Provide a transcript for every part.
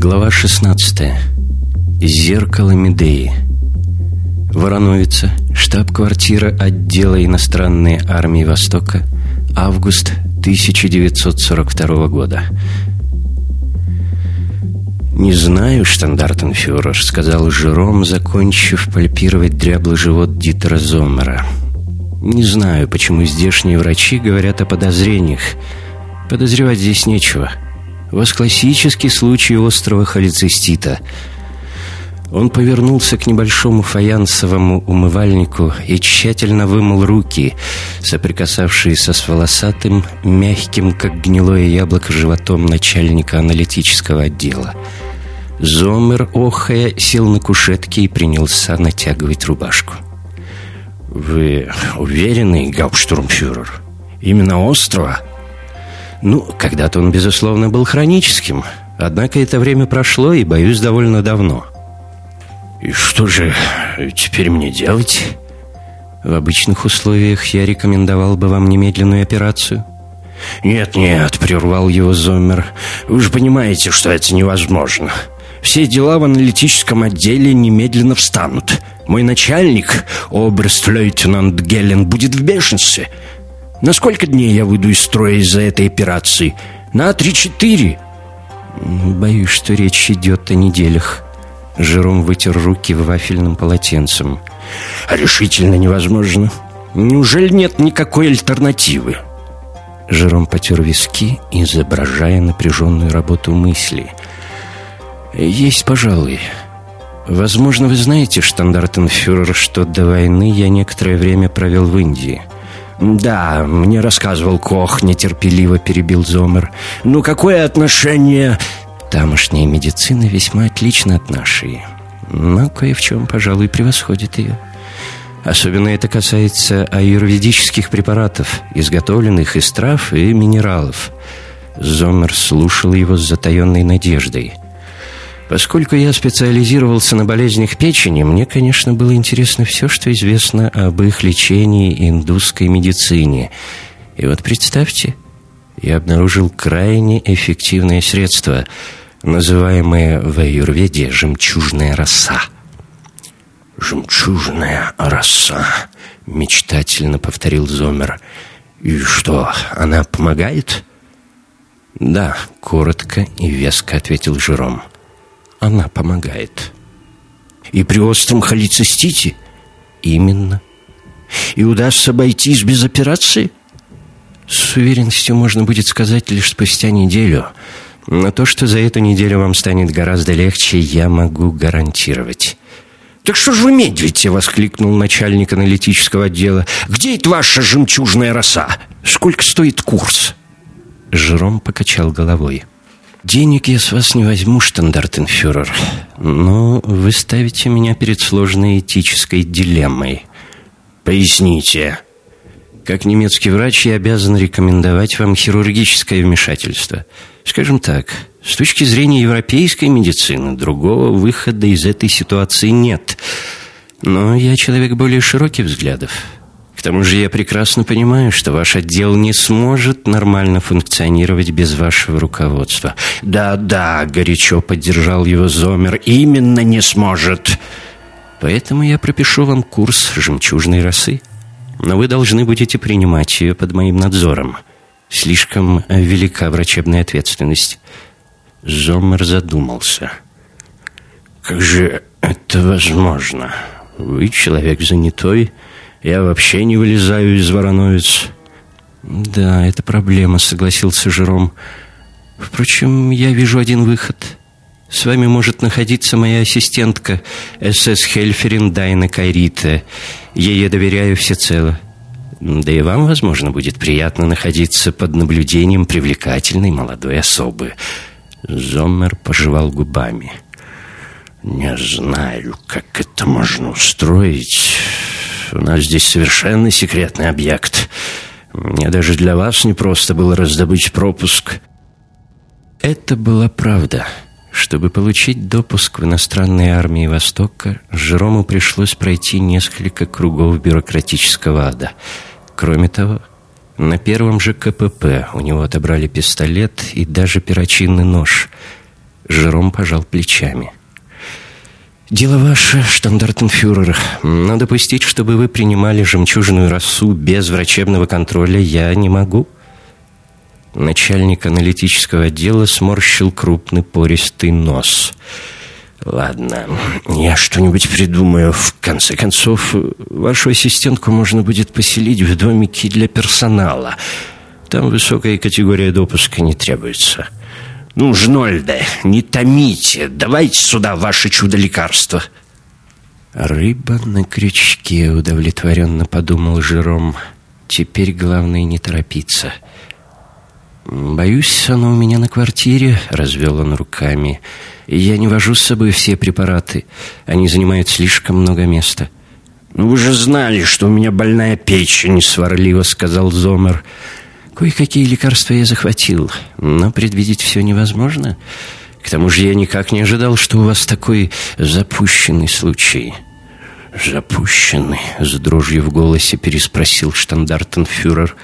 Глава 16. Зеркало Медеи. Вороновица, штаб-квартира отдела иностранной армии Востока, август 1942 года. «Не знаю, штандартенфюрер», — сказал Жером, закончив пальпировать дряблый живот Дитера Зоммера. «Не знаю, почему здешние врачи говорят о подозрениях. Подозревать здесь нечего. Вас классический случай острого холецистита». Он повернулся к небольшому фаянсовому умывальнику и тщательно вымыл руки, соприкасавшиеся с волосатым, мягким, как гнилое яблоко, животом начальника аналитического отдела. Зомер, охая, сел на кушетке и принялся натягивать рубашку. «Вы уверены, гауптштурмфюрер? Именно острова?» «Ну, когда-то он, безусловно, был хроническим. Однако это время прошло, и, боюсь, довольно давно». «И что же теперь мне делать?» «В обычных условиях я рекомендовал бы вам немедленную операцию». «Нет-нет», — прервал его Зомер, — «вы же понимаете, что это невозможно. Все дела в аналитическом отделе немедленно встанут. Мой начальник, оберст-лейтенант Гелен, будет в бешенстве. На сколько дней я выйду из строя из-за этой операции? На три-четыре?» «Боюсь, что речь идет о неделях». Жером вытер руки вафельным полотенцем. «Решительно невозможно. Неужели нет никакой альтернативы?» Жером потер виски, изображая напряженную работу мысли. «Есть, пожалуй. Возможно, вы знаете, штандартенфюрер, что до войны я некоторое время провел в Индии». «Да, мне рассказывал Кох», — нетерпеливо перебил Зомер. «Ну, какое отношение...» Тамошняя медицина весьма отлична от нашей, но кое в чем, пожалуй, превосходит ее. Особенно это касается аюрведических препаратов, изготовленных из трав и минералов. Зомер слушал его с затаенной надеждой. Поскольку я специализировался на болезнях печени, мне, конечно, было интересно все, что известно об их лечении индусской медицине. И вот представьте, я обнаружил крайне эффективное средство – называемая в аюрведе «жемчужная роса». «Жемчужная роса», — мечтательно повторил Зомер. «И что, она помогает?» «Да», — коротко и веско ответил Жером. «Она помогает». «И при остром холецистите?» «Именно». «И удастся обойтись без операции?» «С уверенностью можно будет сказать лишь спустя неделю». Но то, что за эту неделю вам станет гораздо легче, я могу гарантировать. «Так что же вы медведите?» — воскликнул начальник аналитического отдела. «Где это ваша жемчужная роса? Сколько стоит курс?» Жером покачал головой. «Денег я с вас не возьму, штандартенфюрер, но вы ставите меня перед сложной этической дилеммой». «Поясните». Как немецкий врач я обязан рекомендовать вам хирургическое вмешательство. Скажем так, с точки зрения европейской медицины другого выхода из этой ситуации нет. Но я человек более широких взглядов. К тому же я прекрасно понимаю, что ваш отдел не сможет нормально функционировать без вашего руководства. «Да-да», — горячо поддержал его Зомер, — «именно не сможет». Поэтому я пропишу вам курс жемчужной росы но вы должны будете принимать ее под моим надзором. Слишком велика врачебная ответственность». Зомер задумался. «Как же это возможно? Вы человек занятой, я вообще не вылезаю из вороновец». «Да, это проблема», — согласился Жером. «Впрочем, я вижу один выход. С вами может находиться моя ассистентка, СС Хельферин Дайна Кайрита. Ей я доверяю всецело. Да и вам, возможно, будет приятно находиться под наблюдением привлекательной молодой особы». Зоммер пожевал губами. «Не знаю, как это можно устроить. У нас здесь совершенно секретный объект. Мне даже для вас непросто было раздобыть пропуск». Это была правда. Чтобы получить допуск в иностранные армии Востока, Жерому пришлось пройти несколько кругов бюрократического ада. Кроме того, на первом же КПП у него отобрали пистолет и даже перочинный нож. Жером пожал плечами. «Дело ваше, штандартенфюрер. Но допустить, чтобы вы принимали жемчужную росу без врачебного контроля, я не могу». Начальник аналитического отдела сморщил крупный пористый нос. «Ладно, я что-нибудь придумаю. В конце концов, вашу ассистентку можно будет поселить в домике для персонала. Там высокая категория допуска не требуется». «Ну, Жнольде, не томите, давайте сюда ваше чудо-лекарство». «Рыба на крючке», — удовлетворенно подумал Жером. «Теперь главное не торопиться». «Боюсь, оно у меня на квартире», — развел он руками. «Я не вожу с собой все препараты. Они занимают слишком много места». «Ну, вы же знали, что у меня больная печень», — сварливо сказал Зомер. Кое-какие лекарства я захватил, но предвидеть все невозможно. К тому же я никак не ожидал, что у вас такой запущенный случай. «Запущенный?» — с дрожью в голосе переспросил штандартенфюрер.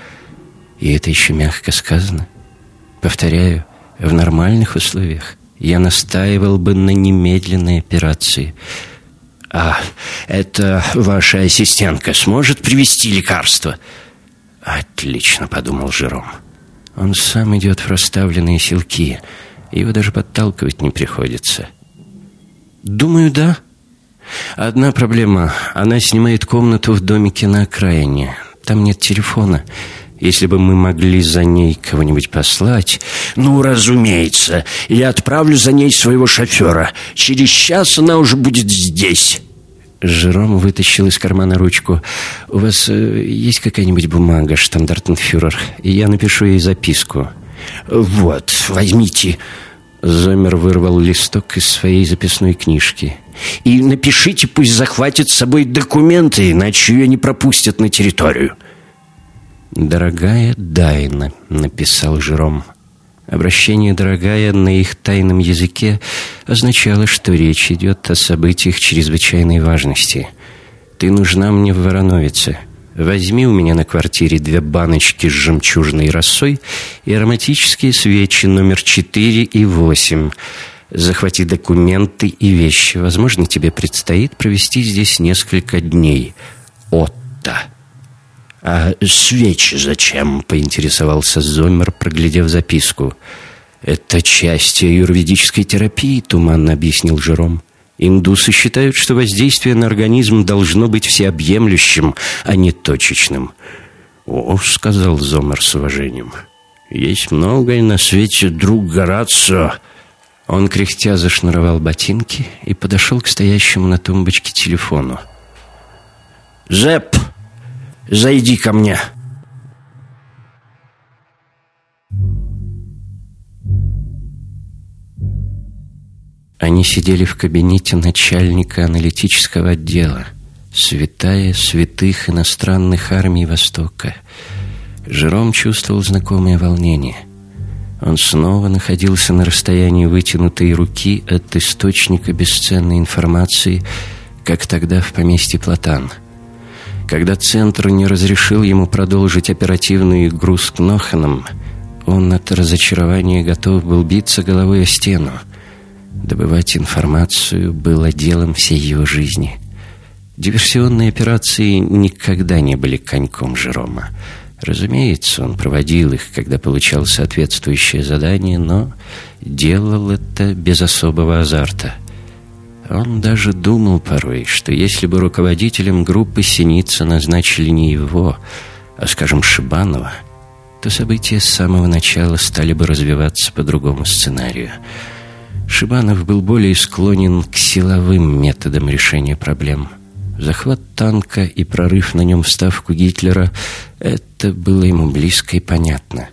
«И это еще мягко сказано. Повторяю, в нормальных условиях я настаивал бы на немедленной операции». «А это ваша ассистентка сможет привезти лекарство?» «Отлично», — подумал Жером. «Он сам идет в расставленные силки. Его даже подталкивать не приходится». «Думаю, да. Одна проблема. Она снимает комнату в домике на окраине. Там нет телефона. Если бы мы могли за ней кого-нибудь послать...» «Ну, разумеется. Я отправлю за ней своего шофера. Через час она уже будет здесь». Жером вытащил из кармана ручку. «У вас э, есть какая-нибудь бумага, штандартенфюрер? Я напишу ей записку». «Вот, возьмите». Зомер вырвал листок из своей записной книжки. «И напишите, пусть захватит с собой документы, иначе ее не пропустят на территорию». «Дорогая Дайна», — написал Жером. Обращение «дорогая» на их тайном языке означало, что речь идет о событиях чрезвычайной важности. «Ты нужна мне в Вороновице. Возьми у меня на квартире две баночки с жемчужной росой и ароматические свечи номер 4 и 8. Захвати документы и вещи. Возможно, тебе предстоит провести здесь несколько дней. Отто». «А свечи зачем?» — поинтересовался Зомер, проглядев записку. «Это часть юридической терапии», — туманно объяснил Жером. «Индусы считают, что воздействие на организм должно быть всеобъемлющим, а не точечным». «О», — сказал Зомер с уважением, — «есть многое на свете, друг Горацио». Он кряхтя зашнуровал ботинки и подошел к стоящему на тумбочке телефону. «Зепп!» Зайди ко мне!» Они сидели в кабинете начальника аналитического отдела. Святая святых иностранных армий Востока. Жером чувствовал знакомое волнение. Он снова находился на расстоянии вытянутой руки от источника бесценной информации, как тогда в поместье Платан — когда Центр не разрешил ему продолжить оперативную игру с Кноханом, он от разочарования готов был биться головой о стену. Добывать информацию было делом всей его жизни. Диверсионные операции никогда не были коньком Жерома. Разумеется, он проводил их, когда получал соответствующее задание, но делал это без особого азарта – он даже думал порой, что если бы руководителем группы Синица назначили не его, а, скажем, Шибанова, то события с самого начала стали бы развиваться по другому сценарию. Шибанов был более склонен к силовым методам решения проблем. Захват танка и прорыв на нем в ставку Гитлера — это было ему близко и понятно.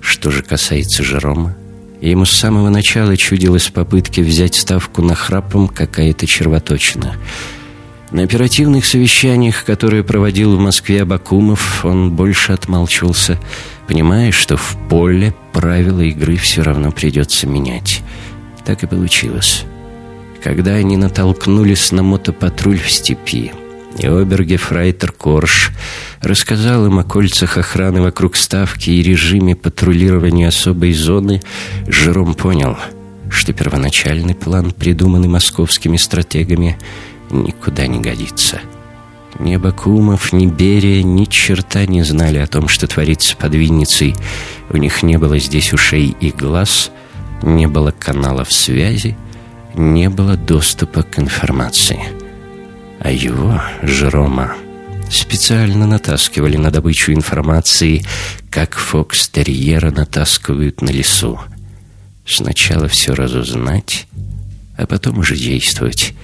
Что же касается Жерома, Ему с самого начала чудилось попытки взять ставку на храпом какая-то червоточина. На оперативных совещаниях, которые проводил в Москве Абакумов, он больше отмалчивался, понимая, что в поле правила игры все равно придется менять. Так и получилось. Когда они натолкнулись на мотопатруль в степи, и обергефрайтер Корж рассказал им о кольцах охраны вокруг ставки и режиме патрулирования особой зоны, Жером понял, что первоначальный план, придуманный московскими стратегами, никуда не годится. Ни Бакумов, ни Берия ни черта не знали о том, что творится под Винницей. У них не было здесь ушей и глаз, не было каналов связи, не было доступа к информации. А его, Жерома, специально натаскивали на добычу информации, как фокстерьера натаскивают на лесу. Сначала все разузнать, а потом уже действовать.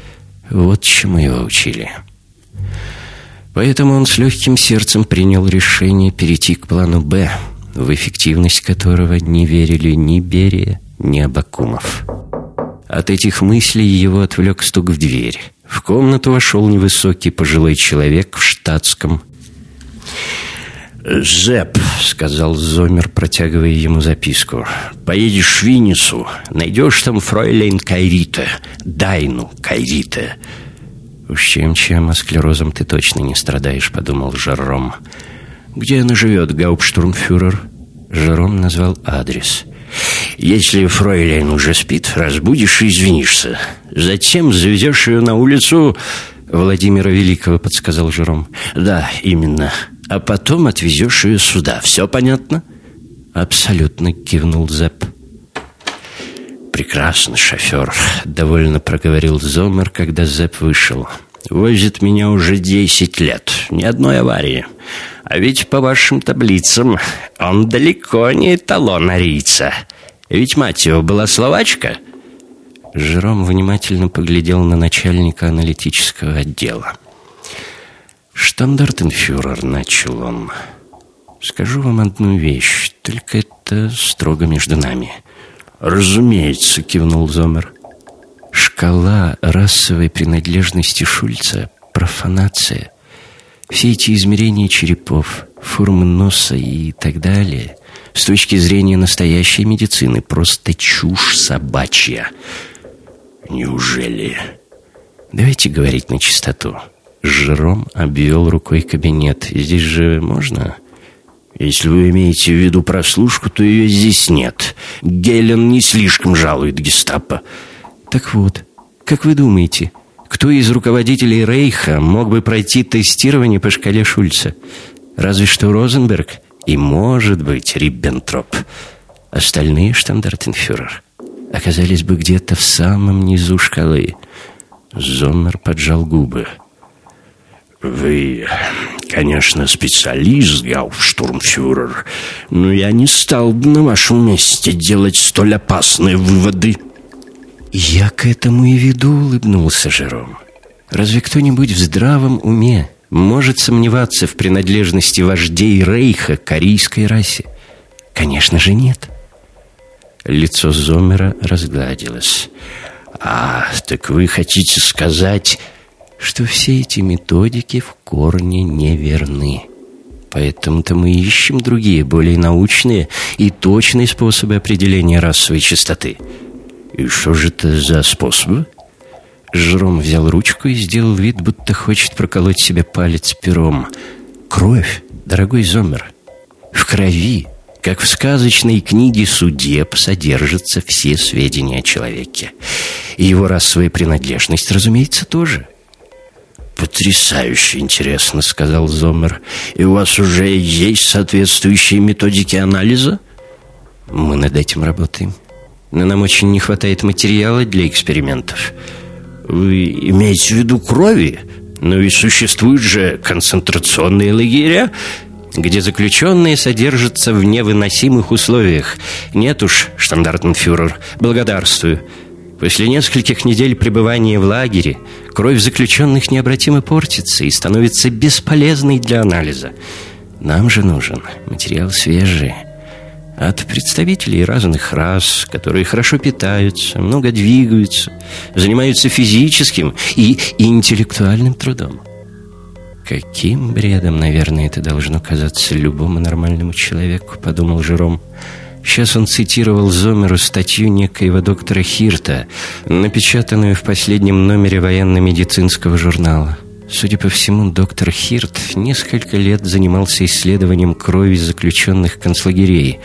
Вот чему его учили. Поэтому он с легким сердцем принял решение перейти к плану «Б», в эффективность которого не верили ни Берия, ни Абакумов. От этих мыслей его отвлек стук в дверь. В комнату вошел невысокий пожилой человек в штатском. «Зэп», — сказал Зомер, протягивая ему записку, — «поедешь в Винницу, найдешь там фройлейн Кайрита, Дайну Кайрита». «Уж чем-чем, а склерозом ты точно не страдаешь», — подумал Жером. «Где она живет, гауптштурмфюрер?» Жером назвал адрес. Если фройлен уже спит, разбудишь и извинишься. Затем завезешь ее на улицу Владимира Великого, подсказал Жером. Да, именно. А потом отвезешь ее сюда. Все понятно? Абсолютно, кивнул Зепп. Прекрасно, шофер, довольно проговорил Зомер, когда Зепп вышел. Возит меня уже десять лет. Ни одной аварии. А ведь по вашим таблицам он далеко не эталон арийца. Ведь мать его была словачка. Жером внимательно поглядел на начальника аналитического отдела. «Штандартенфюрер», — начал он. «Скажу вам одну вещь, только это строго между нами». «Разумеется», — кивнул Зомер. Шкала расовой принадлежности Шульца — профанация. Все эти измерения черепов, формы носа и так далее с точки зрения настоящей медицины просто чушь собачья. Неужели? Давайте говорить на чистоту. Жером обвел рукой кабинет. Здесь же можно... Если вы имеете в виду прослушку, то ее здесь нет. Гелен не слишком жалует гестапо. Так вот, как вы думаете, кто из руководителей Рейха мог бы пройти тестирование по шкале Шульца? Разве что Розенберг и, может быть, Риббентроп. Остальные штандартенфюрер оказались бы где-то в самом низу шкалы. Зоммер поджал губы. «Вы, конечно, специалист, гауптштурмфюрер, но я не стал бы на вашем месте делать столь опасные выводы». «Я к этому и веду», — улыбнулся Жером. «Разве кто-нибудь в здравом уме может сомневаться в принадлежности вождей Рейха корейской расе? Конечно же, нет». Лицо Зомера разгладилось. «А, так вы хотите сказать...» что все эти методики в корне неверны. Поэтому-то мы ищем другие, более научные и точные способы определения расовой чистоты. И что же это за способы? Жром взял ручку и сделал вид, будто хочет проколоть себе палец пером. Кровь, дорогой Зомер. В крови, как в сказочной книге судеб, содержатся все сведения о человеке. И его расовая принадлежность, разумеется, тоже. «Потрясающе интересно», — сказал Зомер. «И у вас уже есть соответствующие методики анализа?» «Мы над этим работаем». Но нам очень не хватает материала для экспериментов. Вы имеете в виду крови? Но и существуют же концентрационные лагеря, где заключенные содержатся в невыносимых условиях. Нет уж, штандартенфюрер, благодарствую. После нескольких недель пребывания в лагере кровь заключенных необратимо портится и становится бесполезной для анализа. Нам же нужен материал свежий, от представителей разных рас, которые хорошо питаются, много двигаются, занимаются физическим и интеллектуальным трудом. Каким бредом, наверное, это должно казаться любому нормальному человеку, подумал Жером. Сейчас он цитировал Зомеру статью некоего доктора Хирта, напечатанную в последнем номере военно-медицинского журнала. Судя по всему, доктор Хирт несколько лет занимался исследованием крови заключенных концлагерей.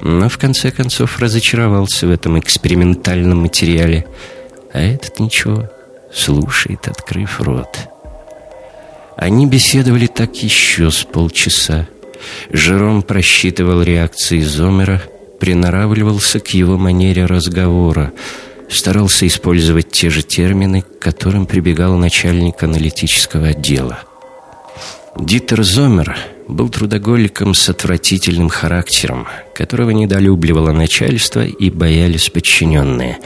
но в конце концов разочаровался в этом экспериментальном материале. А этот ничего, слушает, открыв рот. Они беседовали так еще с полчаса. Жером просчитывал реакции Зомера, приноравливался к его манере разговора, старался использовать те же термины, к которым прибегал начальник аналитического отдела. Дитер Зомер был трудоголиком с отвратительным характером, которого недолюбливало начальство и боялись подчиненные.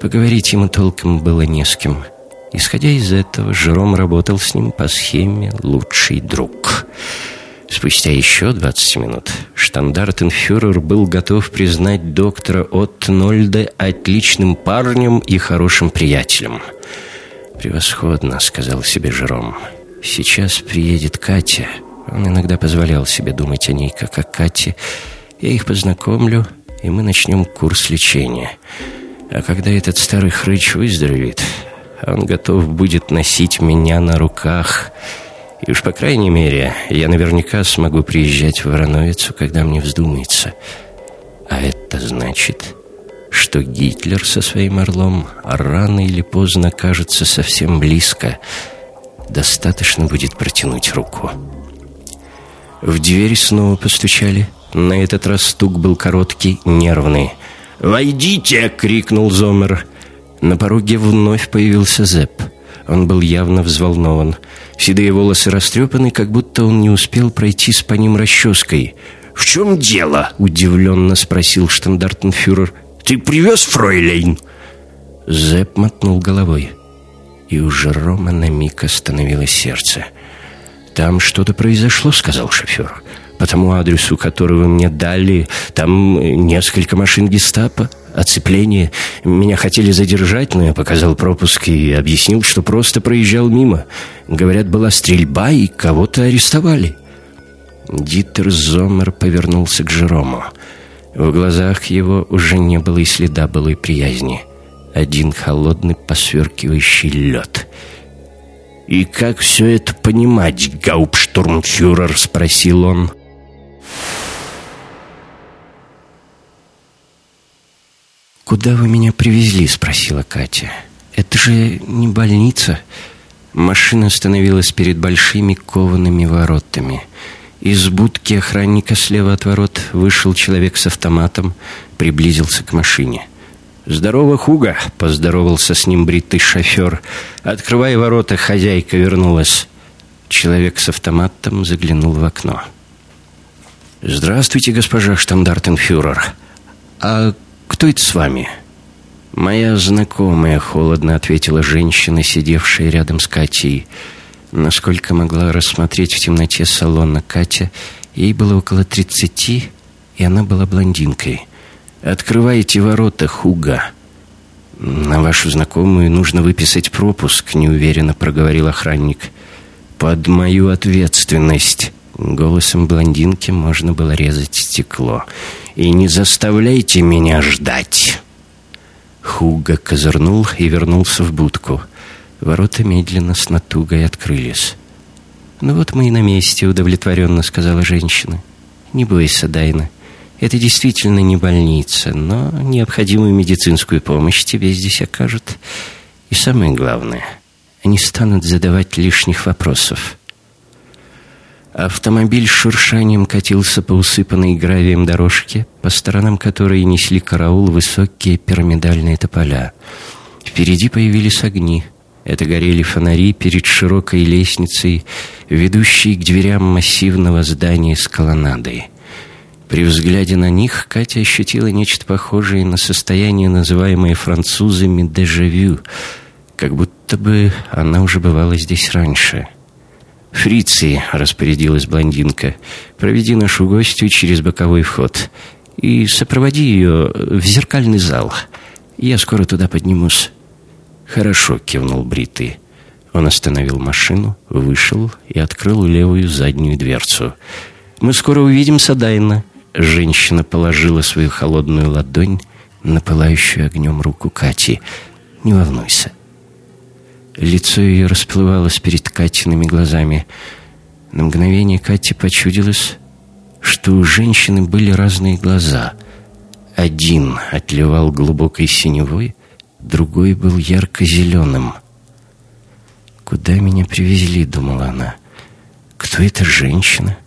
Поговорить ему толком было не с кем. Исходя из этого, Жером работал с ним по схеме «лучший друг». Спустя еще 20 минут штандартенфюрер был готов признать доктора Оттнольда отличным парнем и хорошим приятелем. «Превосходно», — сказал себе Жером. «Сейчас приедет Катя». Он иногда позволял себе думать о ней, как о Кате. «Я их познакомлю, и мы начнем курс лечения. А когда этот старый хрыч выздоровеет, он готов будет носить меня на руках». И уж по крайней мере, я наверняка смогу приезжать в Вороновицу, когда мне вздумается. А это значит, что Гитлер со своим орлом рано или поздно кажется совсем близко. Достаточно будет протянуть руку. В дверь снова постучали. На этот раз стук был короткий, нервный. «Войдите!» — крикнул Зомер. На пороге вновь появился Зепп. Он был явно взволнован. Седые волосы растрепаны, как будто он не успел пройти с по ним расческой. «В чем дело?» — удивленно спросил штандартенфюрер. «Ты привез фройлейн?» Зепп мотнул головой. И у Жерома на миг остановилось сердце. «Там что-то произошло», — сказал шофер. «По тому адресу, который вы мне дали, там несколько машин гестапо оцепление. Меня хотели задержать, но я показал пропуск и объяснил, что просто проезжал мимо. Говорят, была стрельба, и кого-то арестовали. Дитер Зомер повернулся к Жерому. В глазах его уже не было и следа былой приязни. Один холодный посверкивающий лед. «И как все это понимать, гауптштурмфюрер?» — спросил он. «Куда вы меня привезли?» — спросила Катя. «Это же не больница». Машина остановилась перед большими коваными воротами. Из будки охранника слева от ворот вышел человек с автоматом, приблизился к машине. «Здорово, Хуга!» — поздоровался с ним бритый шофер. «Открывай ворота, хозяйка вернулась». Человек с автоматом заглянул в окно. «Здравствуйте, госпожа штандартенфюрер. А «Кто это с вами?» «Моя знакомая», — холодно ответила женщина, сидевшая рядом с Катей. Насколько могла рассмотреть в темноте салона Катя, ей было около тридцати, и она была блондинкой. «Открывайте ворота, Хуга!» «На вашу знакомую нужно выписать пропуск», — неуверенно проговорил охранник. «Под мою ответственность». Голосом блондинки можно было резать стекло. «И не заставляйте меня ждать!» Хуга козырнул и вернулся в будку. Ворота медленно с натугой открылись. «Ну вот мы и на месте», — удовлетворенно сказала женщина. «Не бойся, Дайна. Это действительно не больница, но необходимую медицинскую помощь тебе здесь окажут. И самое главное, они станут задавать лишних вопросов. Автомобиль с шуршанием катился по усыпанной гравием дорожке, по сторонам которой несли караул высокие пирамидальные тополя. Впереди появились огни. Это горели фонари перед широкой лестницей, ведущей к дверям массивного здания с колоннадой. При взгляде на них Катя ощутила нечто похожее на состояние, называемое французами «дежавю», как будто бы она уже бывала здесь раньше — «Фриции», — распорядилась блондинка, — «проведи нашу гостью через боковой вход и сопроводи ее в зеркальный зал. Я скоро туда поднимусь». «Хорошо», — кивнул Бритый. Он остановил машину, вышел и открыл левую заднюю дверцу. «Мы скоро увидимся, Дайна». Женщина положила свою холодную ладонь на пылающую огнем руку Кати. «Не волнуйся, Лицо ее расплывалось перед Катиными глазами. На мгновение Кате почудилось, что у женщины были разные глаза, один отливал глубокой синевой, другой был ярко-зеленым. «Куда меня привезли?» — думала она. «Кто эта женщина?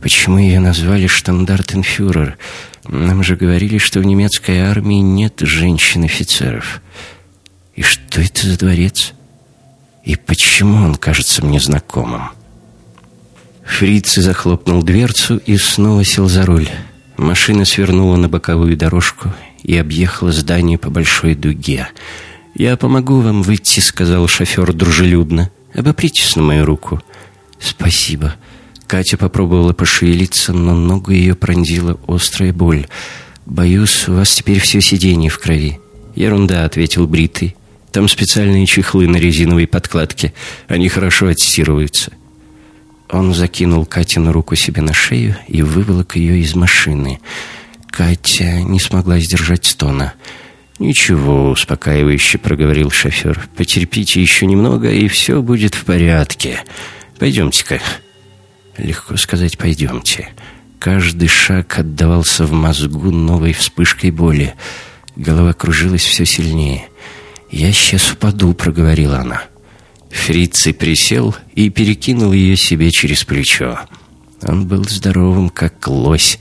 Почему ее назвали штандартенфюрер? Нам же говорили, что в немецкой армии нет женщин-офицеров. И что это за дворец? И почему он кажется мне знакомым?» Фриц захлопнул дверцу и снова сел за руль. Машина свернула на боковую дорожку и объехала здание по большой дуге. «Я помогу вам выйти», — сказал шофер дружелюбно. «Обопритесь на мою руку». «Спасибо». Катя попробовала пошевелиться, но ногу ее пронзила острая боль. «Боюсь, у вас теперь все сиденье в крови». «Ерунда», — ответил Бритый. «Там специальные чехлы на резиновой подкладке. Они хорошо отстирываются». Он закинул Катину руку себе на шею и выволок ее из машины. Катя не смогла сдержать стона. «Ничего», — успокаивающе проговорил шофер. «Потерпите еще немного, и все будет в порядке. Пойдемте-ка». Легко сказать «пойдемте». Каждый шаг отдавался в мозгу новой вспышкой боли. Голова кружилась все сильнее. «Я сейчас упаду», — проговорила она. Фриций присел и перекинул ее себе через плечо. Он был здоровым, как лось,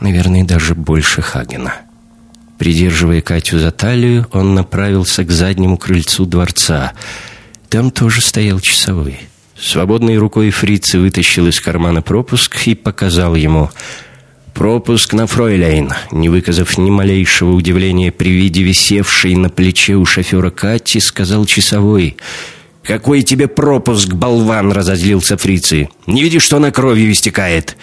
наверное, даже больше Хагена. Придерживая Катю за талию, он направился к заднему крыльцу дворца. Там тоже стоял часовой. Свободной рукой фрицы вытащил из кармана пропуск и показал ему «Пропуск на Фройляйн», не выказав ни малейшего удивления при виде висевшей на плече у шофера Кати, сказал часовой – «Какой тебе пропуск, болван!» — разозлился фрицы. «Не видишь, что на кровью истекает?»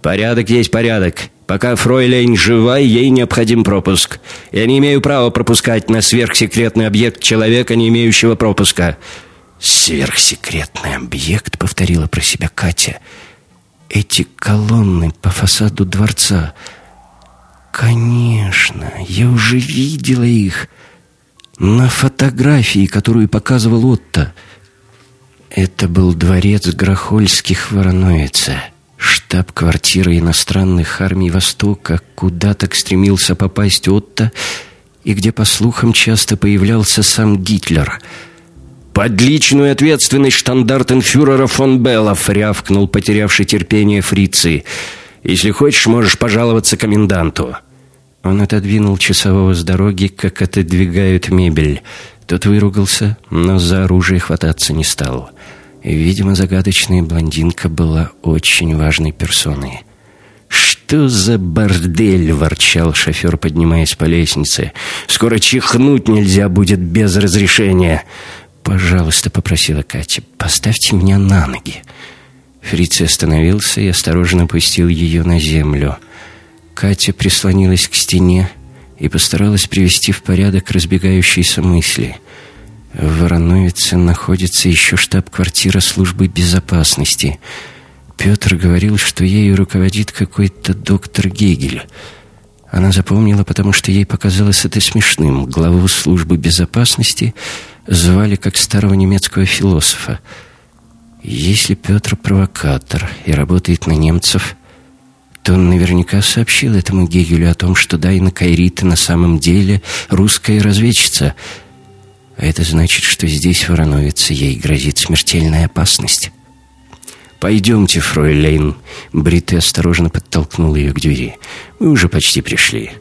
«Порядок есть порядок. Пока Фройлейн жива, ей необходим пропуск. Я не имею права пропускать на сверхсекретный объект человека, не имеющего пропуска». «Сверхсекретный объект», — повторила про себя Катя. «Эти колонны по фасаду дворца...» «Конечно, я уже видела их на фотографии, которую показывал Отто. Это был дворец Грохольских в Вороновице, штаб-квартира иностранных армий Востока, куда так стремился попасть Отто, и где, по слухам, часто появлялся сам Гитлер. «Под личную ответственность штандартенфюрера фон Беллов!» — рявкнул потерявший терпение фрицы. «Если хочешь, можешь пожаловаться коменданту». Он отодвинул часового с дороги, как отодвигают мебель. Тот выругался, но за оружие хвататься не стал. Видимо, загадочная блондинка была очень важной персоной. «Что за бордель?» — ворчал шофер, поднимаясь по лестнице. «Скоро чихнуть нельзя будет без разрешения!» «Пожалуйста», — попросила Катя, — «поставьте меня на ноги». Фриц остановился и осторожно опустил ее на землю — Катя прислонилась к стене и постаралась привести в порядок разбегающиеся мысли. В Вороновице находится еще штаб-квартира службы безопасности. Петр говорил, что ею руководит какой-то доктор Гегель. Она запомнила, потому что ей показалось это смешным. Главу службы безопасности звали как старого немецкого философа. Если Петр провокатор и работает на немцев, то он наверняка сообщил этому Гегелю о том, что Дайна Кайрита на самом деле русская разведчица. А это значит, что здесь, в ей грозит смертельная опасность. «Пойдемте, фройлейн». Бритый осторожно подтолкнул ее к двери. «Мы уже почти пришли».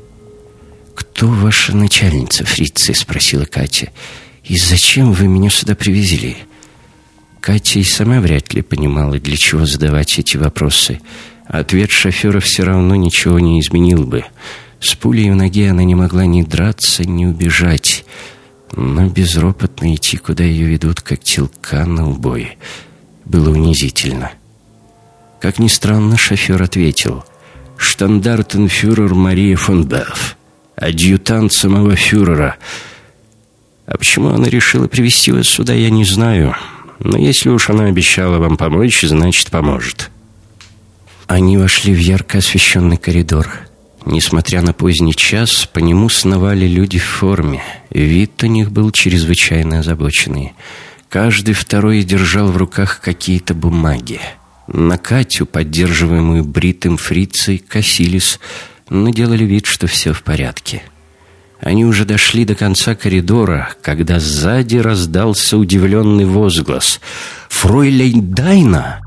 «Кто ваша начальница, фрицы?» — спросила Катя. «И зачем вы меня сюда привезли?» Катя и сама вряд ли понимала, для чего задавать эти вопросы — Ответ шофера все равно ничего не изменил бы. С пулей в ноге она не могла ни драться, ни убежать. Но безропотно идти, куда ее ведут, как телка на убой, было унизительно. Как ни странно, шофер ответил. «Штандартенфюрер Мария фон Беф, адъютант самого фюрера». А почему она решила привести вас сюда, я не знаю. Но если уж она обещала вам помочь, значит, поможет. Они вошли в ярко освещенный коридор. Несмотря на поздний час, по нему сновали люди в форме. Вид у них был чрезвычайно озабоченный. Каждый второй держал в руках какие-то бумаги. На Катю, поддерживаемую бритым фрицей, косились, но делали вид, что все в порядке. Они уже дошли до конца коридора, когда сзади раздался удивленный возглас. «Фройлейн Дайна!»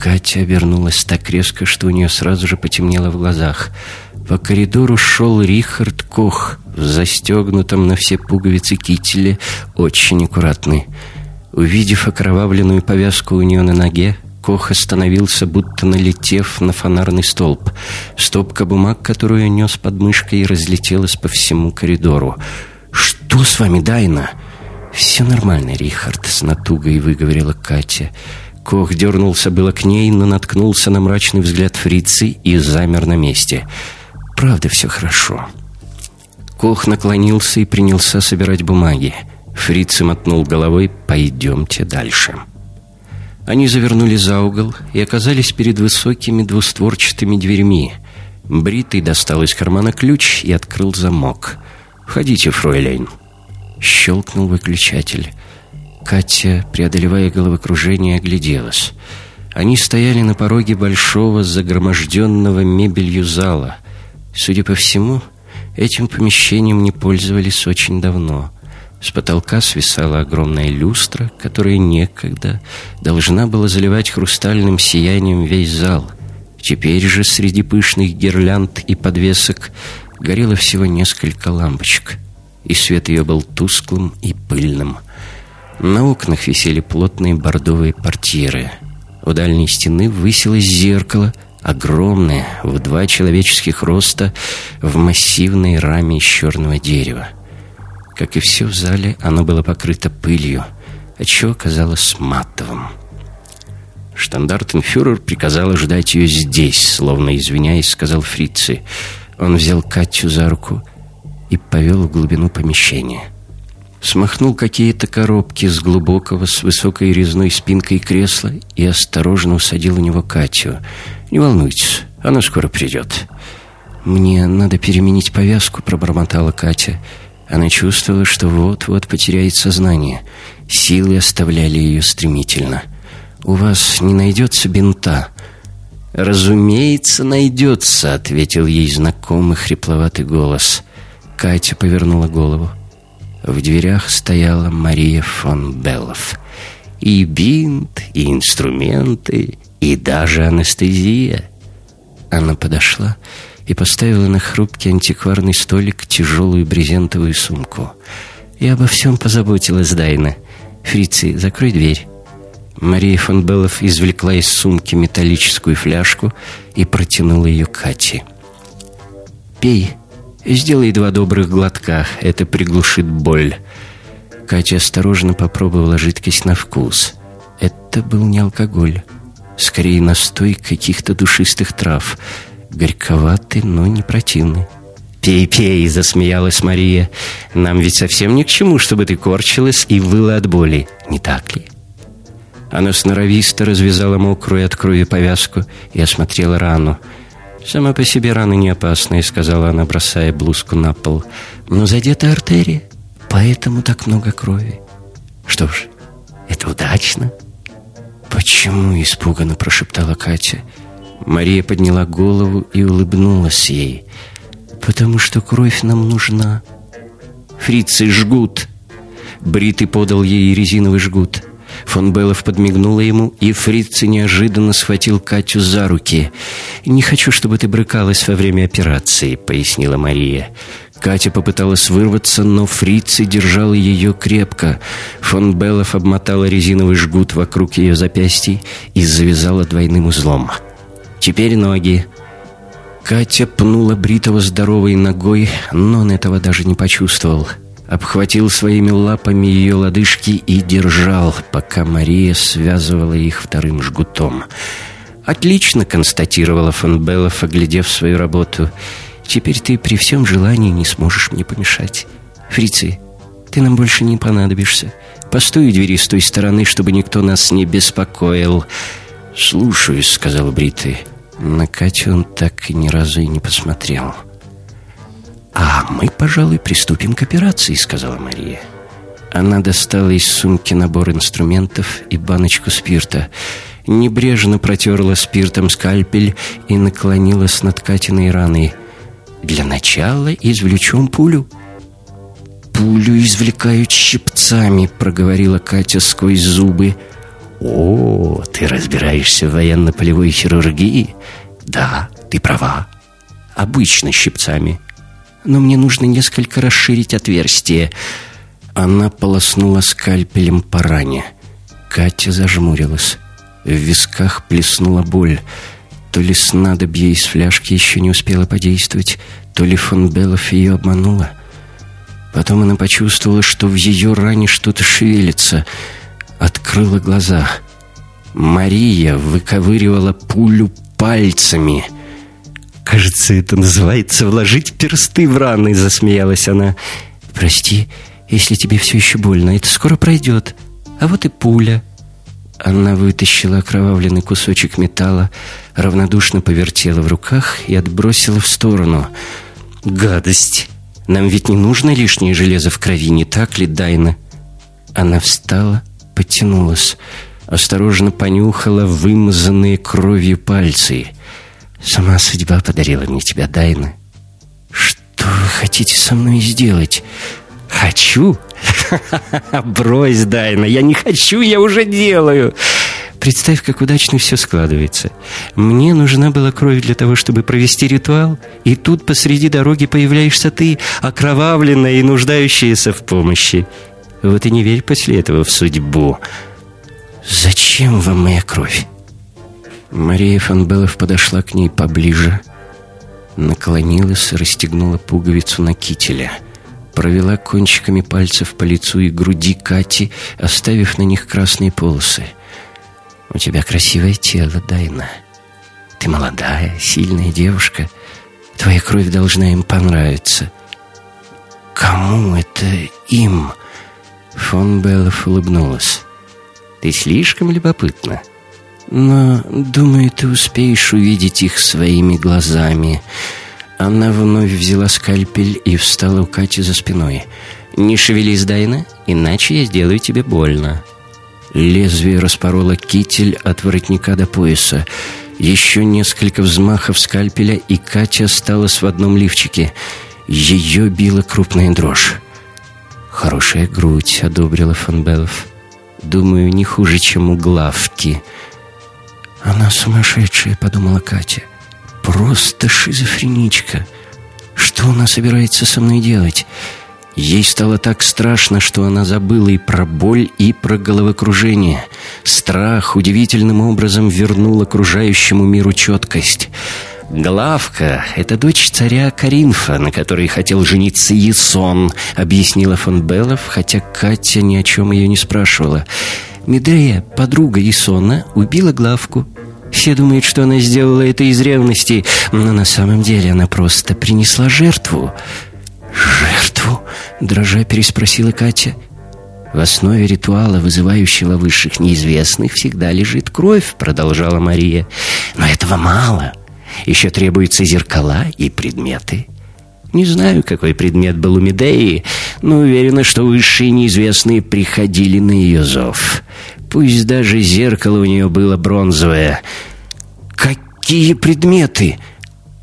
Катя обернулась так резко, что у нее сразу же потемнело в глазах. По коридору шел Рихард Кох в застегнутом на все пуговицы кителе, очень аккуратный. Увидев окровавленную повязку у нее на ноге, Кох остановился, будто налетев на фонарный столб. Стопка бумаг, которую нес под мышкой, разлетелась по всему коридору. «Что с вами, Дайна?» «Все нормально, Рихард», — с натугой выговорила Катя. Кох дернулся было к ней, но наткнулся на мрачный взгляд фрицы и замер на месте. «Правда, все хорошо». Кох наклонился и принялся собирать бумаги. Фриц мотнул головой «Пойдемте дальше». Они завернули за угол и оказались перед высокими двустворчатыми дверьми. Бритый достал из кармана ключ и открыл замок. «Входите, фройлейн». Щелкнул выключатель. Катя, преодолевая головокружение, огляделась. Они стояли на пороге большого загроможденного мебелью зала. Судя по всему, этим помещением не пользовались очень давно. С потолка свисала огромная люстра, которая некогда должна была заливать хрустальным сиянием весь зал. Теперь же среди пышных гирлянд и подвесок горело всего несколько лампочек, и свет ее был тусклым и пыльным. На окнах висели плотные бордовые портьеры. У дальней стены высилось зеркало, огромное, в два человеческих роста, в массивной раме из черного дерева. Как и все в зале, оно было покрыто пылью, отчего казалось матовым. Штандартенфюрер приказал ждать ее здесь, словно извиняясь, сказал фрицы. Он взял Катю за руку и повел в глубину помещения. Смахнул какие-то коробки с глубокого, с высокой резной спинкой кресла и осторожно усадил у него Катю. «Не волнуйтесь, она скоро придет». «Мне надо переменить повязку», — пробормотала Катя. Она чувствовала, что вот-вот потеряет сознание. Силы оставляли ее стремительно. «У вас не найдется бинта?» «Разумеется, найдется», — ответил ей знакомый хрипловатый голос. Катя повернула голову. В дверях стояла Мария фон Беллов. И бинт, и инструменты, и даже анестезия. Она подошла и поставила на хрупкий антикварный столик тяжелую брезентовую сумку. И обо всем позаботилась Дайна. «Фрицы, закрой дверь». Мария фон Беллов извлекла из сумки металлическую фляжку и протянула ее Кате. «Пей. Сделай два добрых глотка. Это приглушит боль». Катя осторожно попробовала жидкость на вкус. Это был не алкоголь. Скорее настой каких-то душистых трав – горьковатый, но не противный. «Пей, пей!» — засмеялась Мария. «Нам ведь совсем ни к чему, чтобы ты корчилась и выла от боли, не так ли?» Она сноровисто развязала мокрую от крови повязку и осмотрела рану. «Сама по себе рана не опасная», — сказала она, бросая блузку на пол. «Но задета артерия, поэтому так много крови». «Что ж, это удачно». «Почему?» — испуганно прошептала Катя. Мария подняла голову и улыбнулась ей. «Потому что кровь нам нужна». «Фрицы жгут!» Бритый подал ей резиновый жгут. Фон Беллов подмигнула ему, и Фрицы неожиданно схватил Катю за руки. «Не хочу, чтобы ты брыкалась во время операции», — пояснила Мария. Катя попыталась вырваться, но Фрицы держал ее крепко. Фон Беллов обмотала резиновый жгут вокруг ее запястий и завязала двойным узлом. Теперь ноги. Катя пнула Бритого здоровой ногой, но он этого даже не почувствовал. Обхватил своими лапами ее лодыжки и держал, пока Мария связывала их вторым жгутом. «Отлично», — констатировала фон Беллов, оглядев свою работу. «Теперь ты при всем желании не сможешь мне помешать. Фрицы, ты нам больше не понадобишься. Постой у двери с той стороны, чтобы никто нас не беспокоил». «Слушаюсь», — сказал Бритый. На Катю он так ни разу и не посмотрел. «А мы, пожалуй, приступим к операции», — сказала Мария. Она достала из сумки набор инструментов и баночку спирта. небрежно протерла спиртом скальпель и наклонилась над Катиной раной. «Для начала извлечем пулю». «Пулю извлекают щипцами», — проговорила Катя сквозь зубы. «О, ты разбираешься в военно-полевой хирургии?» «Да, ты права. Обычно щипцами. Но мне нужно несколько расширить отверстие». Она полоснула скальпелем по ране. Катя зажмурилась. В висках плеснула боль. То ли снадобье из фляжки еще не успело подействовать, то ли фон Беллов ее обманула. Потом она почувствовала, что в ее ране что-то шевелится. Открыла глаза. Мария выковыривала пулю пальцами. «Кажется, это называется вложить персты в раны», — засмеялась она. «Прости, если тебе все еще больно, это скоро пройдет. А вот и пуля». Она вытащила окровавленный кусочек металла, равнодушно повертела в руках и отбросила в сторону. «Гадость! Нам ведь не нужно лишнее железо в крови, не так ли, Дайна?» Она встала, потянулась, осторожно понюхала вымазанные кровью пальцы. «Сама судьба подарила мне тебя, Дайна. Что вы хотите со мной сделать?» «Хочу? Брось, Дайна, я не хочу, я уже делаю!» Представь, как удачно все складывается. Мне нужна была кровь для того, чтобы провести ритуал, и тут посреди дороги появляешься ты, окровавленная и нуждающаяся в помощи. Вот и не верь после этого в судьбу. Зачем вам моя кровь? Мария фон Беллов подошла к ней поближе, наклонилась, расстегнула пуговицу на кителе — провела кончиками пальцев по лицу и груди Кати, оставив на них красные полосы. «У тебя красивое тело, Дайна. Ты молодая, сильная девушка. Твоя кровь должна им понравиться». «Кому это им?» Фон Беллов улыбнулась. «Ты слишком любопытна. Но, думаю, ты успеешь увидеть их своими глазами». Она вновь взяла скальпель и встала у Кати за спиной. «Не шевелись, Дайна, иначе я сделаю тебе больно». Лезвие распороло китель от воротника до пояса. Еще несколько взмахов скальпеля, и Катя осталась в одном лифчике. Ее била крупная дрожь. «Хорошая грудь», — одобрила Фанбелов. «Думаю, не хуже, чем у главки». «Она сумасшедшая», — подумала Катя. Просто шизофреничка. Что она собирается со мной делать? Ей стало так страшно, что она забыла и про боль, и про головокружение. Страх удивительным образом вернул окружающему миру четкость. «Главка — это дочь царя Каринфа, на которой хотел жениться Есон», — объяснила фон Беллов, хотя Катя ни о чем ее не спрашивала. Медрея, подруга Есона, убила Главку. Все думают, что она сделала это из ревности, но на самом деле она просто принесла жертву. «Жертву?» — дрожа переспросила Катя. «В основе ритуала, вызывающего высших неизвестных, всегда лежит кровь», — продолжала Мария. «Но этого мало. Еще требуются зеркала и предметы». Не знаю, какой предмет был у Медеи, но уверена, что высшие неизвестные приходили на ее зов. Пусть даже зеркало у нее было бронзовое. Какие предметы?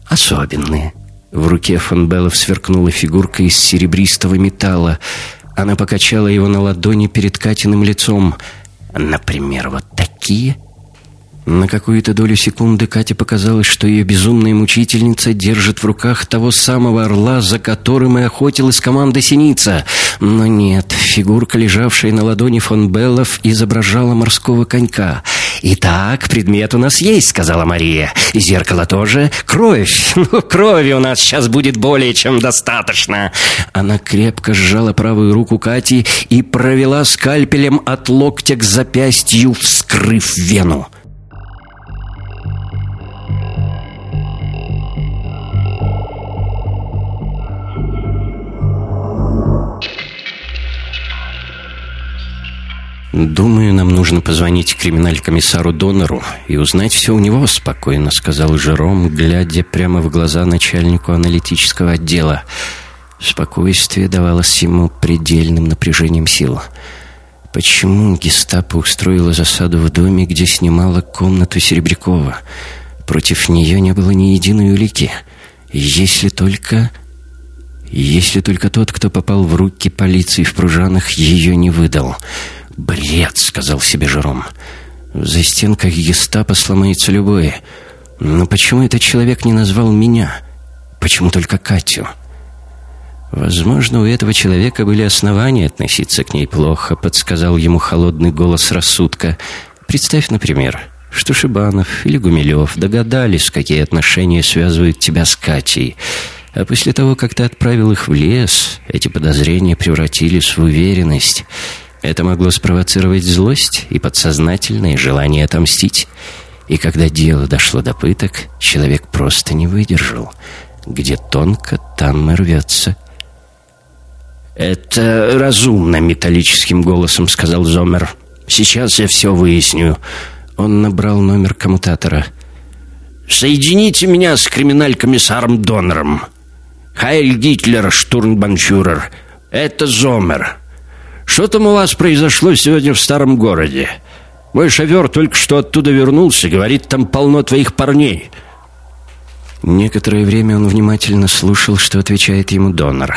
Особенные. В руке фон Беллов сверкнула фигурка из серебристого металла. Она покачала его на ладони перед Катиным лицом. Например, вот такие на какую-то долю секунды Кате показалось, что ее безумная мучительница держит в руках того самого орла, за которым и охотилась команда «Синица». Но нет, фигурка, лежавшая на ладони фон Беллов, изображала морского конька. «Итак, предмет у нас есть», — сказала Мария. «И зеркало тоже. Кровь. Ну, крови у нас сейчас будет более чем достаточно». Она крепко сжала правую руку Кати и провела скальпелем от локтя к запястью, вскрыв вену. «Думаю, нам нужно позвонить криминаль-комиссару Донору и узнать все у него», — спокойно сказал Жером, глядя прямо в глаза начальнику аналитического отдела. Спокойствие давалось ему предельным напряжением сил. Почему гестапо устроила засаду в доме, где снимала комнату Серебрякова? Против нее не было ни единой улики. Если только... Если только тот, кто попал в руки полиции в пружанах, ее не выдал. «Бред!» — сказал себе Жером. «В застенках гестапо сломается любое. Но почему этот человек не назвал меня? Почему только Катю?» «Возможно, у этого человека были основания относиться к ней плохо», — подсказал ему холодный голос рассудка. «Представь, например, что Шибанов или Гумилев догадались, какие отношения связывают тебя с Катей. А после того, как ты отправил их в лес, эти подозрения превратились в уверенность. Это могло спровоцировать злость и подсознательное желание отомстить. И когда дело дошло до пыток, человек просто не выдержал. Где тонко, там и рвется». «Это разумно», — металлическим голосом сказал Зомер. «Сейчас я все выясню». Он набрал номер коммутатора. «Соедините меня с криминаль-комиссаром Донором. Хайль Гитлер, штурмбанфюрер. Это Зомер. Что там у вас произошло сегодня в старом городе? Мой шофер только что оттуда вернулся, говорит, там полно твоих парней». Некоторое время он внимательно слушал, что отвечает ему Донор.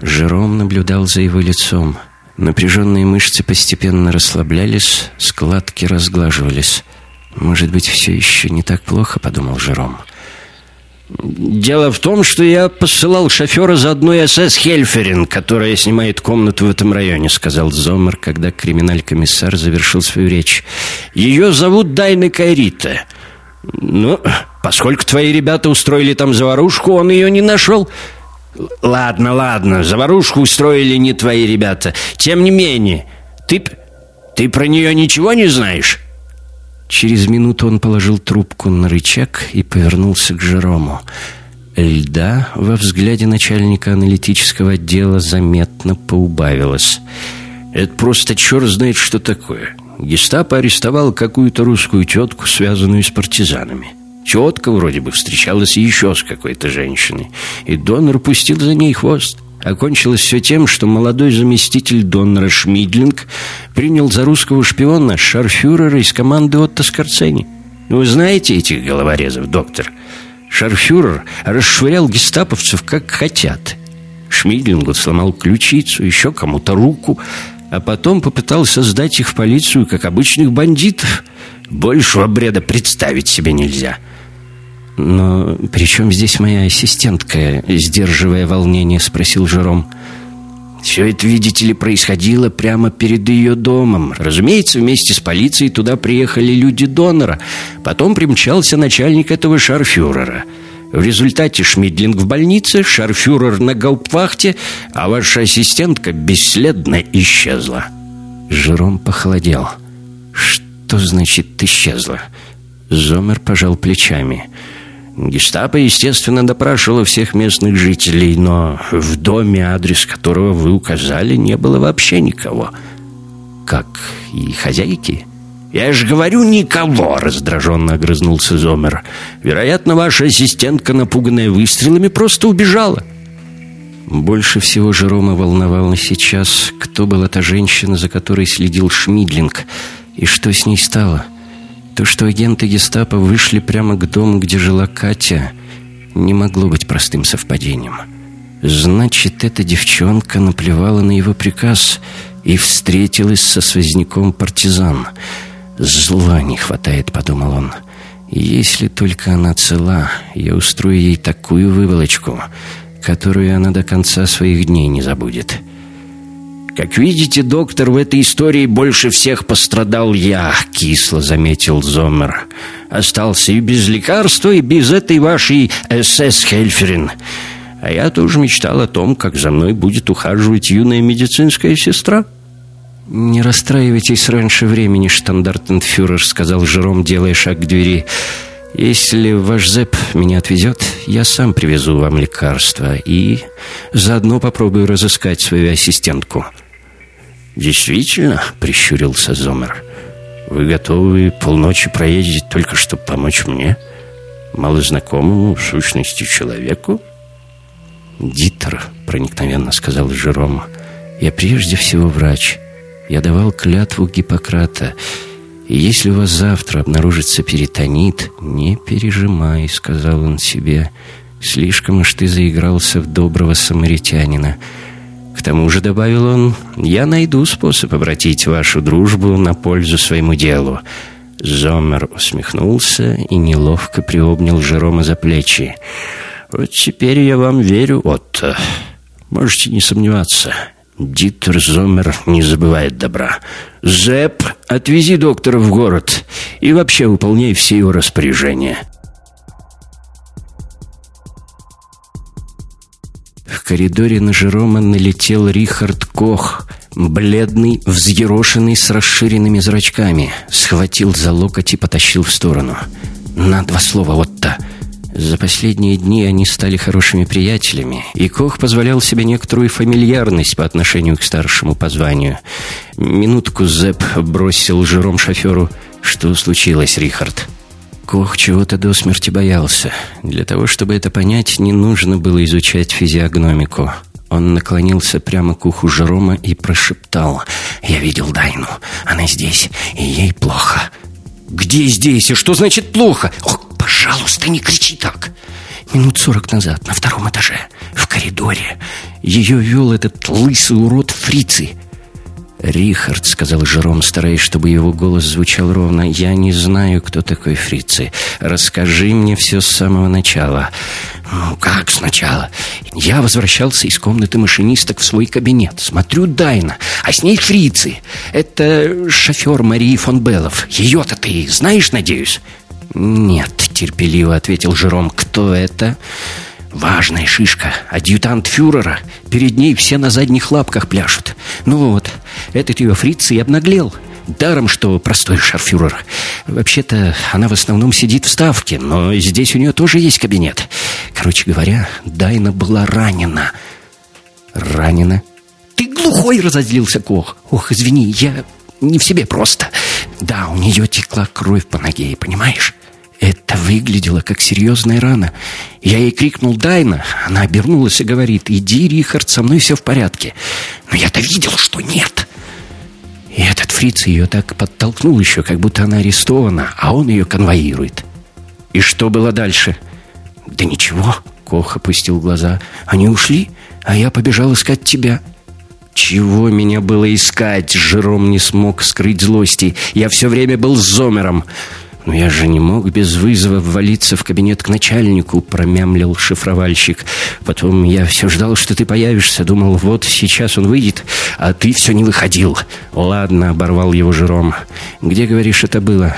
Жером наблюдал за его лицом. Напряженные мышцы постепенно расслаблялись, складки разглаживались. «Может быть, все еще не так плохо», — подумал Жером. «Дело в том, что я посылал шофера за одной СС Хельферин, которая снимает комнату в этом районе», — сказал Зомер, когда криминаль-комиссар завершил свою речь. «Ее зовут Дайна Кайрита. Ну, поскольку твои ребята устроили там заварушку, он ее не нашел». Ладно, ладно, заварушку устроили не твои ребята. Тем не менее, ты, ты про нее ничего не знаешь? Через минуту он положил трубку на рычаг и повернулся к Жерому. Льда во взгляде начальника аналитического отдела заметно поубавилось. «Это просто черт знает, что такое. Гестапо арестовал какую-то русскую тетку, связанную с партизанами. Четко вроде бы встречалась еще с какой-то женщиной. И донор пустил за ней хвост. Окончилось все тем, что молодой заместитель донора Шмидлинг принял за русского шпиона шарфюрера из команды Отто Скорцени. Вы знаете этих головорезов, доктор? Шарфюрер расшвырял гестаповцев как хотят. Шмидлингу сломал ключицу, еще кому-то руку, а потом попытался сдать их в полицию, как обычных бандитов. Большего бреда представить себе нельзя. «Но при чем здесь моя ассистентка?» Сдерживая волнение, спросил Жером. Все это, видите ли, происходило прямо перед ее домом. Разумеется, вместе с полицией туда приехали люди донора. Потом примчался начальник этого шарфюрера. В результате Шмидлинг в больнице, шарфюрер на гауптвахте, а ваша ассистентка бесследно исчезла. Жером похолодел. «Что значит исчезла?» Зомер пожал плечами. Гестапо, естественно, допрашивало всех местных жителей, но в доме, адрес которого вы указали, не было вообще никого. Как и хозяйки? «Я же говорю, никого!» — раздраженно огрызнулся Зомер. «Вероятно, ваша ассистентка, напуганная выстрелами, просто убежала». Больше всего Жерома волновало сейчас, кто была та женщина, за которой следил Шмидлинг, и что с ней стало — то, что агенты гестапо вышли прямо к дому, где жила Катя, не могло быть простым совпадением. Значит, эта девчонка наплевала на его приказ и встретилась со связняком партизан. «Зла не хватает», — подумал он. «Если только она цела, я устрою ей такую выволочку, которую она до конца своих дней не забудет». «Как видите, доктор, в этой истории больше всех пострадал я», — кисло заметил Зомер. «Остался и без лекарства, и без этой вашей СС-Хельферин. А я тоже мечтал о том, как за мной будет ухаживать юная медицинская сестра». «Не расстраивайтесь раньше времени, штандартенфюрер», — сказал Жером, делая шаг к двери. «Если ваш ЗЭП меня отвезет, я сам привезу вам лекарства и заодно попробую разыскать свою ассистентку». «Действительно?» — прищурился Зомер. «Вы готовы полночи проездить только чтобы помочь мне? Малознакомому, в сущности, человеку?» «Дитер», — проникновенно сказал Жером, — «я прежде всего врач. Я давал клятву Гиппократа. И если у вас завтра обнаружится перитонит, не пережимай, сказал он себе. Слишком уж ты заигрался в доброго самаритянина. К тому же, добавил он, я найду способ обратить вашу дружбу на пользу своему делу. Зомер усмехнулся и неловко приобнял Жерома за плечи. «Вот теперь я вам верю, Отто. Можете не сомневаться. Дитер Зомер не забывает добра. Зэп, отвези доктора в город и вообще выполняй все его распоряжения». В коридоре на Жерома налетел Рихард Кох, бледный, взъерошенный, с расширенными зрачками. Схватил за локоть и потащил в сторону. «На два слова, вот-то!» За последние дни они стали хорошими приятелями, и Кох позволял себе некоторую фамильярность по отношению к старшему по званию. Минутку Зэп бросил жиром шоферу. «Что случилось, Рихард?» Кох чего-то до смерти боялся. Для того, чтобы это понять, не нужно было изучать физиогномику. Он наклонился прямо к уху Жерома и прошептал. «Я видел Дайну. Она здесь, и ей плохо». «Где здесь? И что значит плохо?» «Ох, пожалуйста, не кричи так!» Минут сорок назад, на втором этаже, в коридоре. Ее вел этот лысый урод фрицы. «Рихард», — сказал Жером, стараясь, чтобы его голос звучал ровно, — «я не знаю, кто такой фрицы. Расскажи мне все с самого начала». «Ну, как сначала?» Я возвращался из комнаты машинисток в свой кабинет. Смотрю Дайна, а с ней фрицы. Это шофер Марии фон Беллов. Ее-то ты знаешь, надеюсь?» «Нет», — терпеливо ответил Жером. «Кто это?» Важная шишка, адъютант фюрера. Перед ней все на задних лапках пляшут. Ну вот, этот ее фриц и обнаглел. Даром, что простой шарфюрер. Вообще-то она в основном сидит в ставке, но здесь у нее тоже есть кабинет. Короче говоря, Дайна была ранена. Ранена? Ты глухой, разозлился Кох. Ох, извини, я не в себе просто. Да, у нее текла кровь по ноге, понимаешь? Это выглядело как серьезная рана. Я ей крикнул «Дайна!» Она обернулась и говорит «Иди, Рихард, со мной все в порядке». Но я-то видел, что нет. И этот фриц ее так подтолкнул еще, как будто она арестована, а он ее конвоирует. И что было дальше? Да ничего, Кох опустил глаза. Они ушли, а я побежал искать тебя. Чего меня было искать? Жером не смог скрыть злости. Я все время был с Зомером. «Но я же не мог без вызова ввалиться в кабинет к начальнику», — промямлил шифровальщик. «Потом я все ждал, что ты появишься. Думал, вот сейчас он выйдет, а ты все не выходил». «Ладно», — оборвал его Жером. «Где, говоришь, это было?»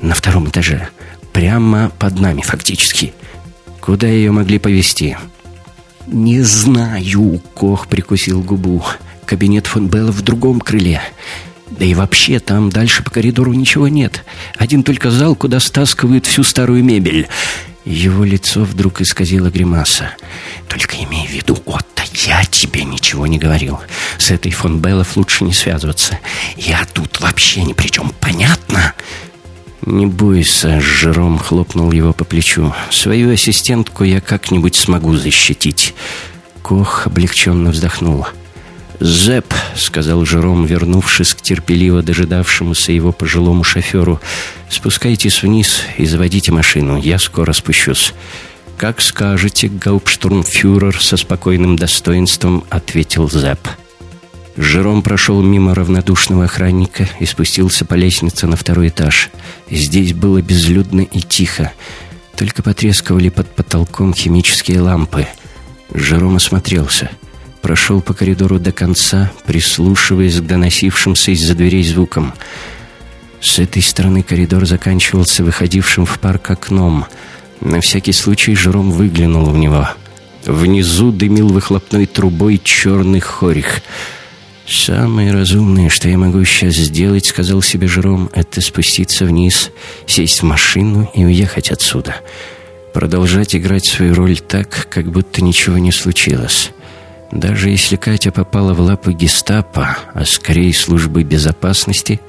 «На втором этаже. Прямо под нами, фактически». «Куда ее могли повезти?» «Не знаю», — Кох прикусил губу. «Кабинет фон Белла в другом крыле. Да и вообще, там дальше по коридору ничего нет. Один только зал, куда стаскивают всю старую мебель. Его лицо вдруг исказило гримаса. «Только имей в виду, Отто, я тебе ничего не говорил. С этой фон Беллов лучше не связываться. Я тут вообще ни при чем, понятно?» «Не бойся», — Жером хлопнул его по плечу. «Свою ассистентку я как-нибудь смогу защитить». Кох облегченно вздохнул. «Зэп», — сказал Жером, вернувшись к терпеливо дожидавшемуся его пожилому шоферу, — «спускайтесь вниз и заводите машину, я скоро спущусь». «Как скажете, гауптштурмфюрер», — со спокойным достоинством ответил Зэп. Жером прошел мимо равнодушного охранника и спустился по лестнице на второй этаж. Здесь было безлюдно и тихо. Только потрескивали под потолком химические лампы. Жером осмотрелся — прошел по коридору до конца, прислушиваясь к доносившимся из-за дверей звукам. С этой стороны коридор заканчивался выходившим в парк окном. На всякий случай Жером выглянул в него. Внизу дымил выхлопной трубой черный хорих. «Самое разумное, что я могу сейчас сделать, — сказал себе Жером, — это спуститься вниз, сесть в машину и уехать отсюда. Продолжать играть свою роль так, как будто ничего не случилось». Даже если Катя попала в лапы гестапо, а скорее службы безопасности,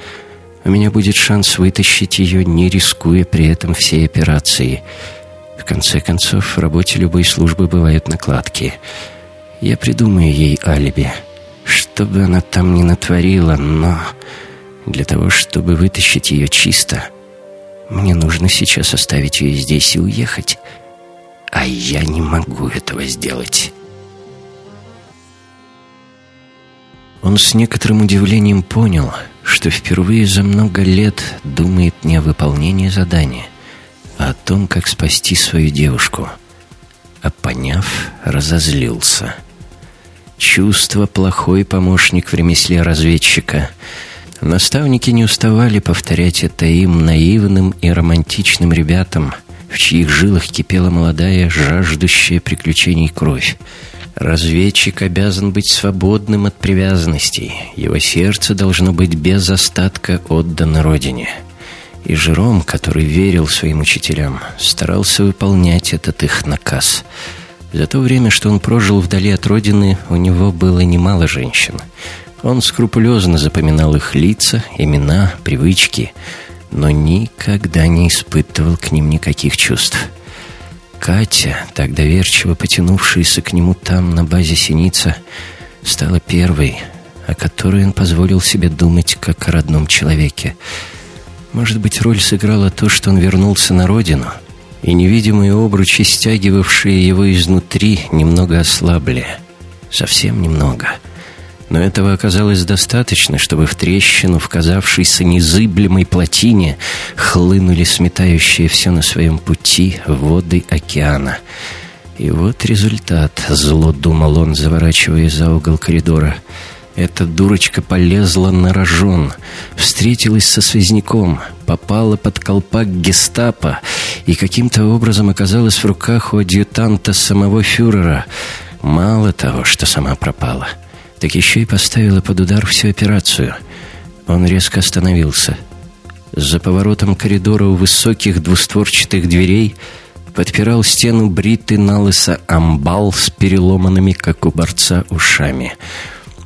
у меня будет шанс вытащить ее, не рискуя при этом всей операцией. В конце концов, в работе любой службы бывают накладки. Я придумаю ей алиби. Что бы она там ни натворила, но для того, чтобы вытащить ее чисто, мне нужно сейчас оставить ее здесь и уехать. А я не могу этого сделать. Он с некоторым удивлением понял, что впервые за много лет думает не о выполнении задания, а о том, как спасти свою девушку. А поняв, разозлился. Чувство плохой помощник в ремесле разведчика. Наставники не уставали повторять это им наивным и романтичным ребятам, в чьих жилах кипела молодая, жаждущая приключений кровь. Разведчик обязан быть свободным от привязанностей. Его сердце должно быть без остатка отдано Родине. И Жером, который верил своим учителям, старался выполнять этот их наказ. За то время, что он прожил вдали от Родины, у него было немало женщин. Он скрупулезно запоминал их лица, имена, привычки, но никогда не испытывал к ним никаких чувств. Катя, так доверчиво потянувшаяся к нему там, на базе Синица, стала первой, о которой он позволил себе думать как о родном человеке. Может быть, роль сыграла то, что он вернулся на родину, и невидимые обручи, стягивавшие его изнутри, немного ослабли. Совсем немного — но этого оказалось достаточно, чтобы в трещину, в казавшейся незыблемой плотине, хлынули сметающие все на своем пути воды океана. И вот результат, зло думал он, заворачивая за угол коридора. Эта дурочка полезла на рожон, встретилась со связняком, попала под колпак гестапо и каким-то образом оказалась в руках у адъютанта самого фюрера. Мало того, что сама пропала — так еще и поставила под удар всю операцию. Он резко остановился. За поворотом коридора у высоких двустворчатых дверей подпирал стену бритый налыса амбал с переломанными, как у борца, ушами.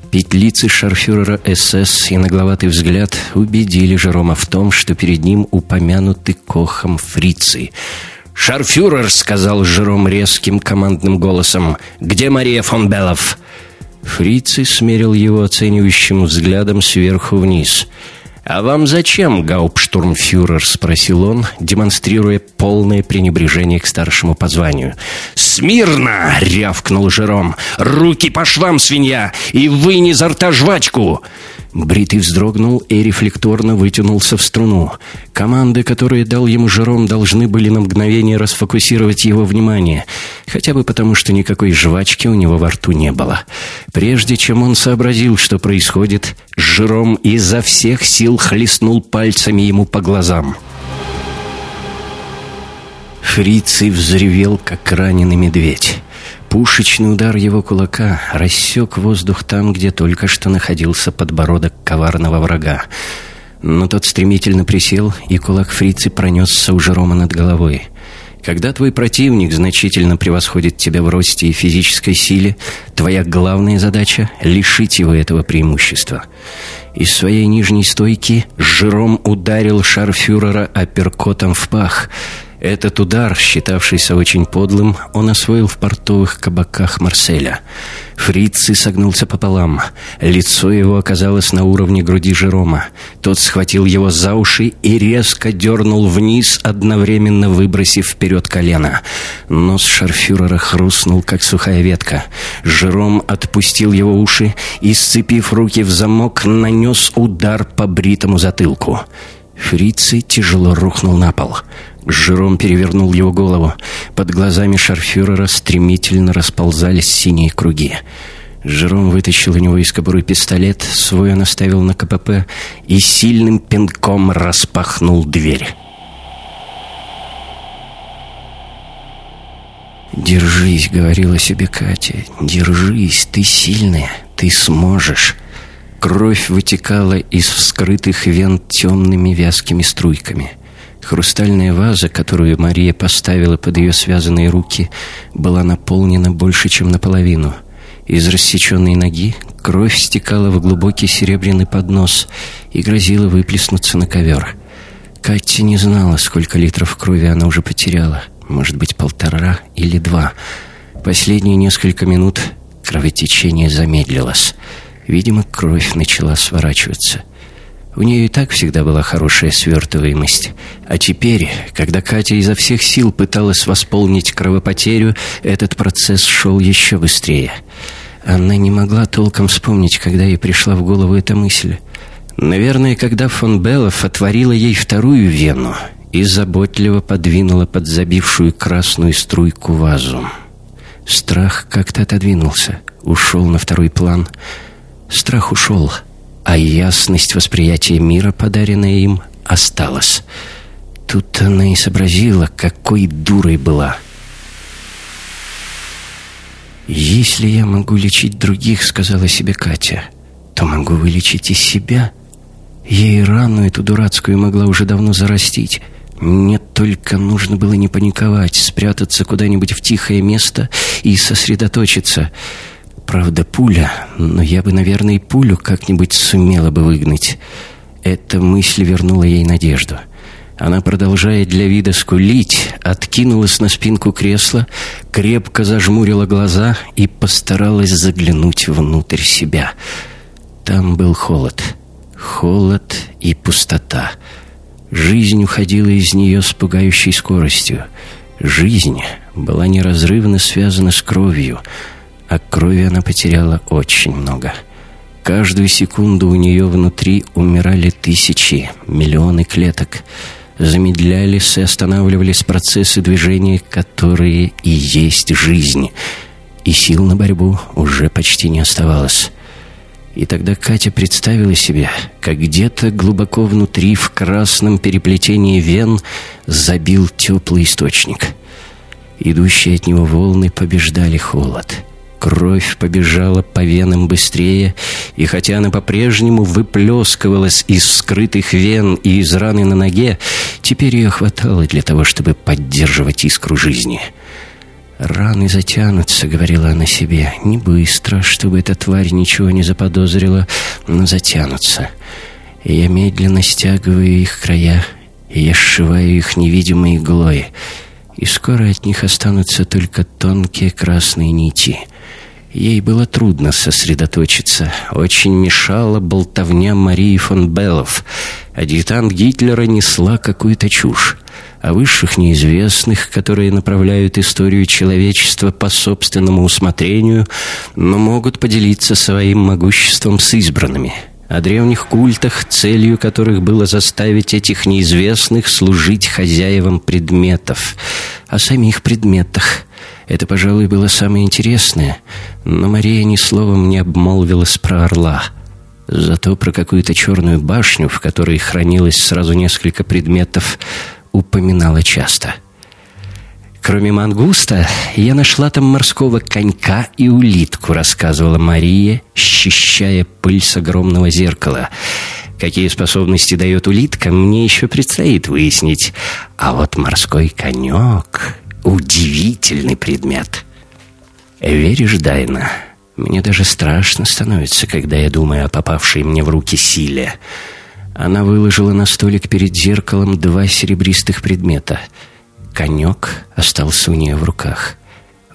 Петлицы шарфюрера СС и нагловатый взгляд убедили Жерома в том, что перед ним упомянуты кохом фрицы. «Шарфюрер!» — сказал Жером резким командным голосом. «Где Мария фон Беллов?» Фриций смерил его оценивающим взглядом сверху вниз. «А вам зачем, гауптштурмфюрер?» — спросил он, демонстрируя полное пренебрежение к старшему по званию. «Смирно!» — рявкнул Жером. «Руки по швам, свинья! И вынь изо рта жвачку!» Бритый вздрогнул и рефлекторно вытянулся в струну. Команды, которые дал ему Жером, должны были на мгновение расфокусировать его внимание. Хотя бы потому, что никакой жвачки у него во рту не было. Прежде чем он сообразил, что происходит, Жером изо всех сил хлестнул пальцами ему по глазам. Фриций взревел, как раненый медведь. Пушечный удар его кулака рассек воздух там, где только что находился подбородок коварного врага. Но тот стремительно присел, и кулак фрицы пронесся у Жерома над головой. Когда твой противник значительно превосходит тебя в росте и физической силе, твоя главная задача — лишить его этого преимущества. Из своей нижней стойки Жером ударил шарфюрера апперкотом в пах — этот удар, считавшийся очень подлым, он освоил в портовых кабаках Марселя. Фрици согнулся пополам. Лицо его оказалось на уровне груди Жерома. Тот схватил его за уши и резко дернул вниз, одновременно выбросив вперед колено. Нос шарфюрера хрустнул, как сухая ветка. Жером отпустил его уши и, сцепив руки в замок, нанес удар по бритому затылку. Фрици тяжело рухнул на пол. Жером перевернул его голову. Под глазами шарфюрера стремительно расползались синие круги. Жером вытащил у него из кобуры пистолет, свой он оставил на КПП и сильным пинком распахнул дверь. «Держись», — говорила себе Катя, — «держись, ты сильная, ты сможешь». Кровь вытекала из вскрытых вен темными вязкими струйками — Хрустальная ваза, которую Мария поставила под ее связанные руки, была наполнена больше, чем наполовину. Из рассеченной ноги кровь стекала в глубокий серебряный поднос и грозила выплеснуться на ковер. Катя не знала, сколько литров крови она уже потеряла. Может быть, полтора или два. Последние несколько минут кровотечение замедлилось. Видимо, кровь начала сворачиваться. У нее и так всегда была хорошая свертываемость. А теперь, когда Катя изо всех сил пыталась восполнить кровопотерю, этот процесс шел еще быстрее. Она не могла толком вспомнить, когда ей пришла в голову эта мысль. Наверное, когда фон Беллов отворила ей вторую вену и заботливо подвинула под забившую красную струйку вазу. Страх как-то отодвинулся, ушел на второй план. Страх ушел — а ясность восприятия мира, подаренная им, осталась. Тут она и сообразила, какой дурой была. «Если я могу лечить других, — сказала себе Катя, — то могу вылечить и себя. Ей рану эту дурацкую могла уже давно зарастить. Мне только нужно было не паниковать, спрятаться куда-нибудь в тихое место и сосредоточиться». Правда, пуля, но я бы, наверное, и пулю как-нибудь сумела бы выгнать. Эта мысль вернула ей надежду. Она, продолжая для вида скулить, откинулась на спинку кресла, крепко зажмурила глаза и постаралась заглянуть внутрь себя. Там был холод. Холод и пустота. Жизнь уходила из нее с пугающей скоростью. Жизнь была неразрывно связана с кровью — а крови она потеряла очень много. Каждую секунду у нее внутри умирали тысячи, миллионы клеток. Замедлялись и останавливались процессы движения, которые и есть жизнь. И сил на борьбу уже почти не оставалось. И тогда Катя представила себе, как где-то глубоко внутри, в красном переплетении вен, забил теплый источник. Идущие от него волны побеждали холод — Кровь побежала по венам быстрее, и хотя она по-прежнему выплескивалась из скрытых вен и из раны на ноге, теперь ее хватало для того, чтобы поддерживать искру жизни. «Раны затянутся», — говорила она себе, — «не быстро, чтобы эта тварь ничего не заподозрила, но затянутся». Я медленно стягиваю их края, и я сшиваю их невидимой иглой, и скоро от них останутся только тонкие красные нити — Ей было трудно сосредоточиться. Очень мешала болтовня Марии фон Беллов. Адъютант Гитлера несла какую-то чушь. О высших неизвестных, которые направляют историю человечества по собственному усмотрению, но могут поделиться своим могуществом с избранными. О древних культах, целью которых было заставить этих неизвестных служить хозяевам предметов. О самих предметах – это, пожалуй, было самое интересное, но Мария ни словом не обмолвилась про орла. Зато про какую-то черную башню, в которой хранилось сразу несколько предметов, упоминала часто. Кроме мангуста, я нашла там морского конька и улитку, рассказывала Мария, счищая пыль с огромного зеркала. Какие способности дает улитка, мне еще предстоит выяснить. А вот морской конек удивительный предмет. Веришь, Дайна? Мне даже страшно становится, когда я думаю о попавшей мне в руки силе. Она выложила на столик перед зеркалом два серебристых предмета. Конек остался у нее в руках.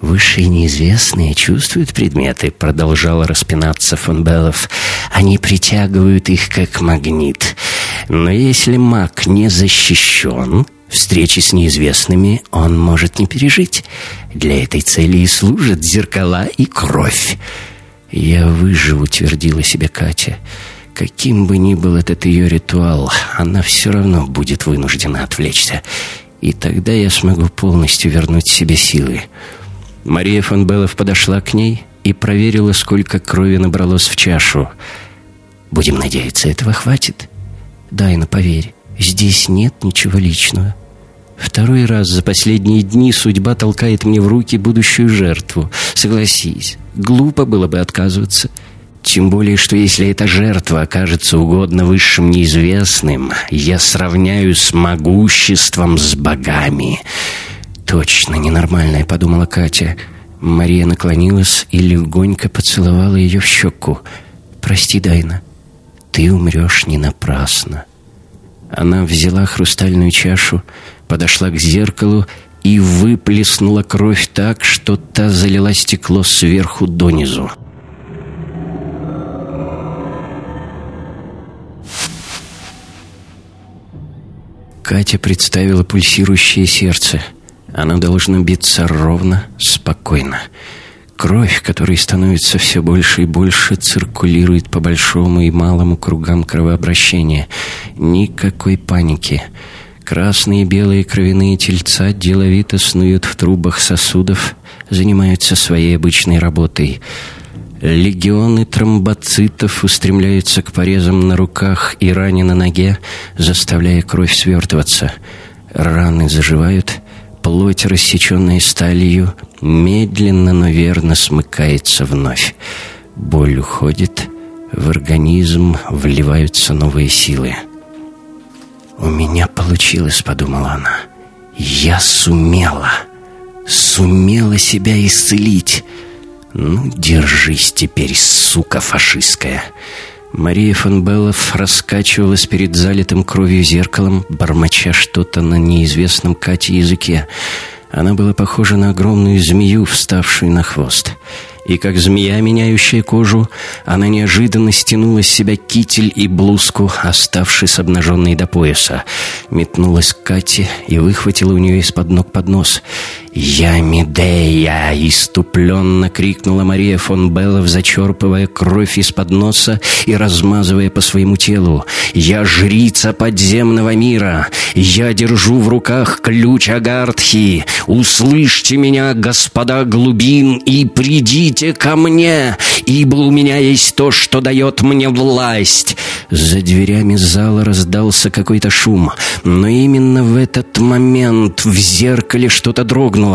«Высшие неизвестные чувствуют предметы», — продолжала распинаться фон Беллов. «Они притягивают их как магнит. Но если маг не защищен, Встречи с неизвестными он может не пережить. Для этой цели и служат зеркала и кровь. «Я выживу», — твердила себе Катя. «Каким бы ни был этот ее ритуал, она все равно будет вынуждена отвлечься. И тогда я смогу полностью вернуть себе силы». Мария фон Беллов подошла к ней и проверила, сколько крови набралось в чашу. «Будем надеяться, этого хватит?» «Дайна, поверь, здесь нет ничего личного. Второй раз за последние дни судьба толкает мне в руки будущую жертву. Согласись, глупо было бы отказываться. Тем более, что если эта жертва окажется угодно высшим неизвестным, я сравняю с могуществом с богами. Точно ненормальная, подумала Катя. Мария наклонилась и легонько поцеловала ее в щеку. «Прости, Дайна, ты умрешь не напрасно». Она взяла хрустальную чашу, подошла к зеркалу и выплеснула кровь так, что та залила стекло сверху донизу. Катя представила пульсирующее сердце. Оно должно биться ровно, спокойно. Кровь, которая становится все больше и больше, циркулирует по большому и малому кругам кровообращения. Никакой паники. Красные и белые кровяные тельца деловито снуют в трубах сосудов, занимаются своей обычной работой. Легионы тромбоцитов устремляются к порезам на руках и ране на ноге, заставляя кровь свертываться. Раны заживают, плоть, рассеченная сталью, медленно, но верно смыкается вновь. Боль уходит, в организм вливаются новые силы. «У меня получилось», — подумала она. «Я сумела, сумела себя исцелить». «Ну, держись теперь, сука фашистская!» Мария фон Беллов раскачивалась перед залитым кровью зеркалом, бормоча что-то на неизвестном Кате языке. Она была похожа на огромную змею, вставшую на хвост и, как змея, меняющая кожу, она неожиданно стянула с себя китель и блузку, оставшись обнаженной до пояса, метнулась к Кате и выхватила у нее из-под ног поднос. «Я Медея!» — иступленно крикнула Мария фон Беллов, зачерпывая кровь из-под носа и размазывая по своему телу. «Я жрица подземного мира! Я держу в руках ключ Агартхи! Услышьте меня, господа глубин, и придите «Идите ко мне, ибо у меня есть то, что дает мне власть!» За дверями зала раздался какой-то шум, но именно в этот момент в зеркале что-то дрогнуло.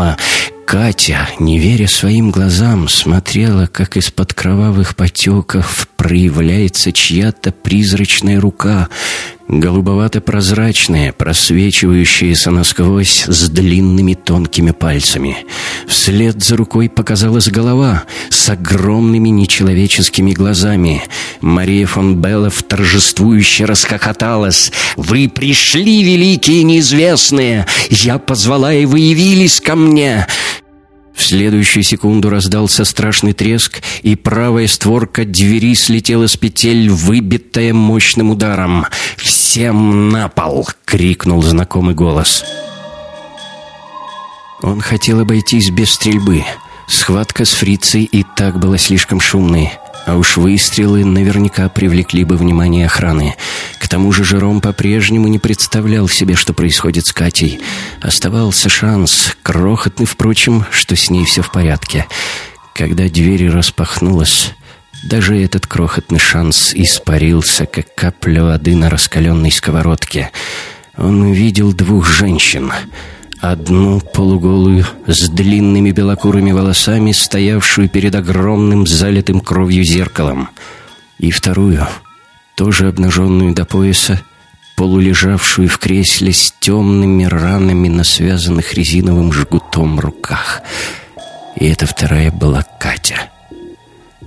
Катя, не веря своим глазам, смотрела, как из-под кровавых потеков проявляется чья-то призрачная рука, голубовато-прозрачная, просвечивающаяся насквозь с длинными тонкими пальцами. Вслед за рукой показалась голова с огромными нечеловеческими глазами. Мария фон Беллов торжествующе расхохоталась. «Вы пришли, великие неизвестные! Я позвала, и вы явились ко мне!» В следующую секунду раздался страшный треск, и правая створка двери слетела с петель, выбитая мощным ударом. «Всем на пол!» — крикнул знакомый голос. Он хотел обойтись без стрельбы. Схватка с фрицей и так была слишком шумной. А уж выстрелы наверняка привлекли бы внимание охраны. К тому же Жером по-прежнему не представлял себе, что происходит с Катей. Оставался шанс, крохотный, впрочем, что с ней все в порядке. Когда дверь распахнулась, даже этот крохотный шанс испарился, как капля воды на раскаленной сковородке. Он увидел двух женщин — Одну полуголую, с длинными белокурыми волосами, стоявшую перед огромным залитым кровью зеркалом. И вторую, тоже обнаженную до пояса, полулежавшую в кресле с темными ранами на связанных резиновым жгутом руках. И эта вторая была Катя.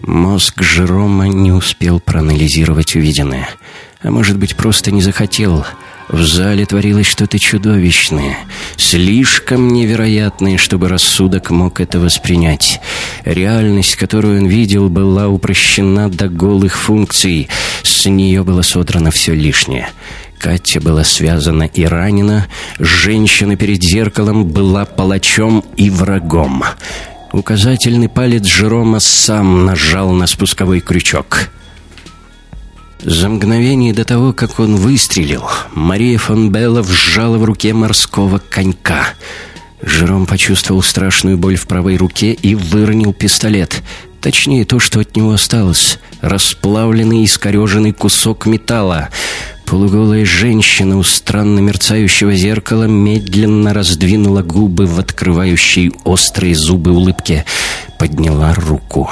Мозг Жерома не успел проанализировать увиденное. А может быть, просто не захотел — в зале творилось что-то чудовищное, слишком невероятное, чтобы рассудок мог это воспринять. Реальность, которую он видел, была упрощена до голых функций. С нее было содрано все лишнее. Катя была связана и ранена, женщина перед зеркалом была палачом и врагом. Указательный палец Жерома сам нажал на спусковой крючок. За мгновение до того, как он выстрелил, Мария фон Белла вжала в руке морского конька. Жером почувствовал страшную боль в правой руке и выронил пистолет. Точнее, то, что от него осталось. Расплавленный искореженный кусок металла. Полуголая женщина у странно мерцающего зеркала медленно раздвинула губы в открывающей острые зубы улыбке. Подняла руку.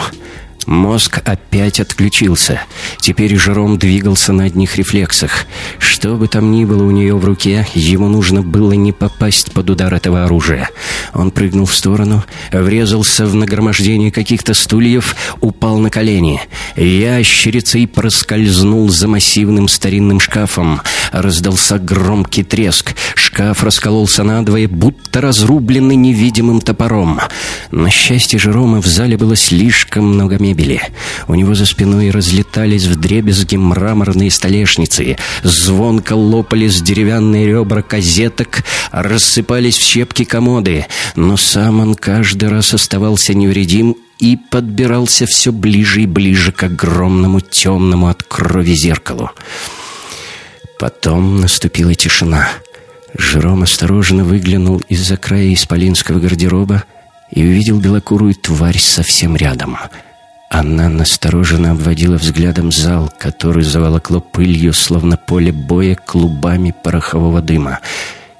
Мозг опять отключился. Теперь Жером двигался на одних рефлексах. Что бы там ни было у нее в руке, ему нужно было не попасть под удар этого оружия. Он прыгнул в сторону, врезался в нагромождение каких-то стульев, упал на колени. Ящерицей проскользнул за массивным старинным шкафом. Раздался громкий треск. Шкаф раскололся надвое, будто разрубленный невидимым топором. На счастье Жерома в зале было слишком много мебели. У него за спиной разлетались в дребезги мраморные столешницы, звонко лопались деревянные ребра козеток, рассыпались в щепки комоды, но сам он каждый раз оставался невредим и подбирался все ближе и ближе к огромному темному от крови зеркалу. Потом наступила тишина. Жером осторожно выглянул из-за края исполинского гардероба и увидел белокурую тварь совсем рядом. Она настороженно обводила взглядом зал, который заволокло пылью, словно поле боя, клубами порохового дыма.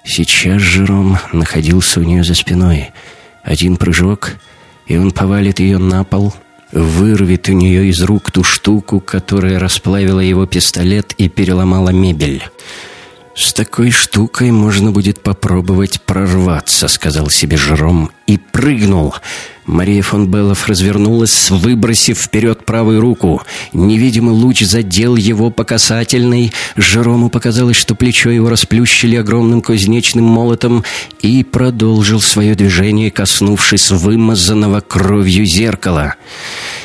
Сейчас Жером находился у нее за спиной. Один прыжок, и он повалит ее на пол, вырвет у нее из рук ту штуку, которая расплавила его пистолет и переломала мебель. «С такой штукой можно будет попробовать прорваться», — сказал себе Жером и прыгнул. Мария фон Беллов развернулась, выбросив вперед правую руку. Невидимый луч задел его по касательной. Жерому показалось, что плечо его расплющили огромным кузнечным молотом и продолжил свое движение, коснувшись вымазанного кровью зеркала.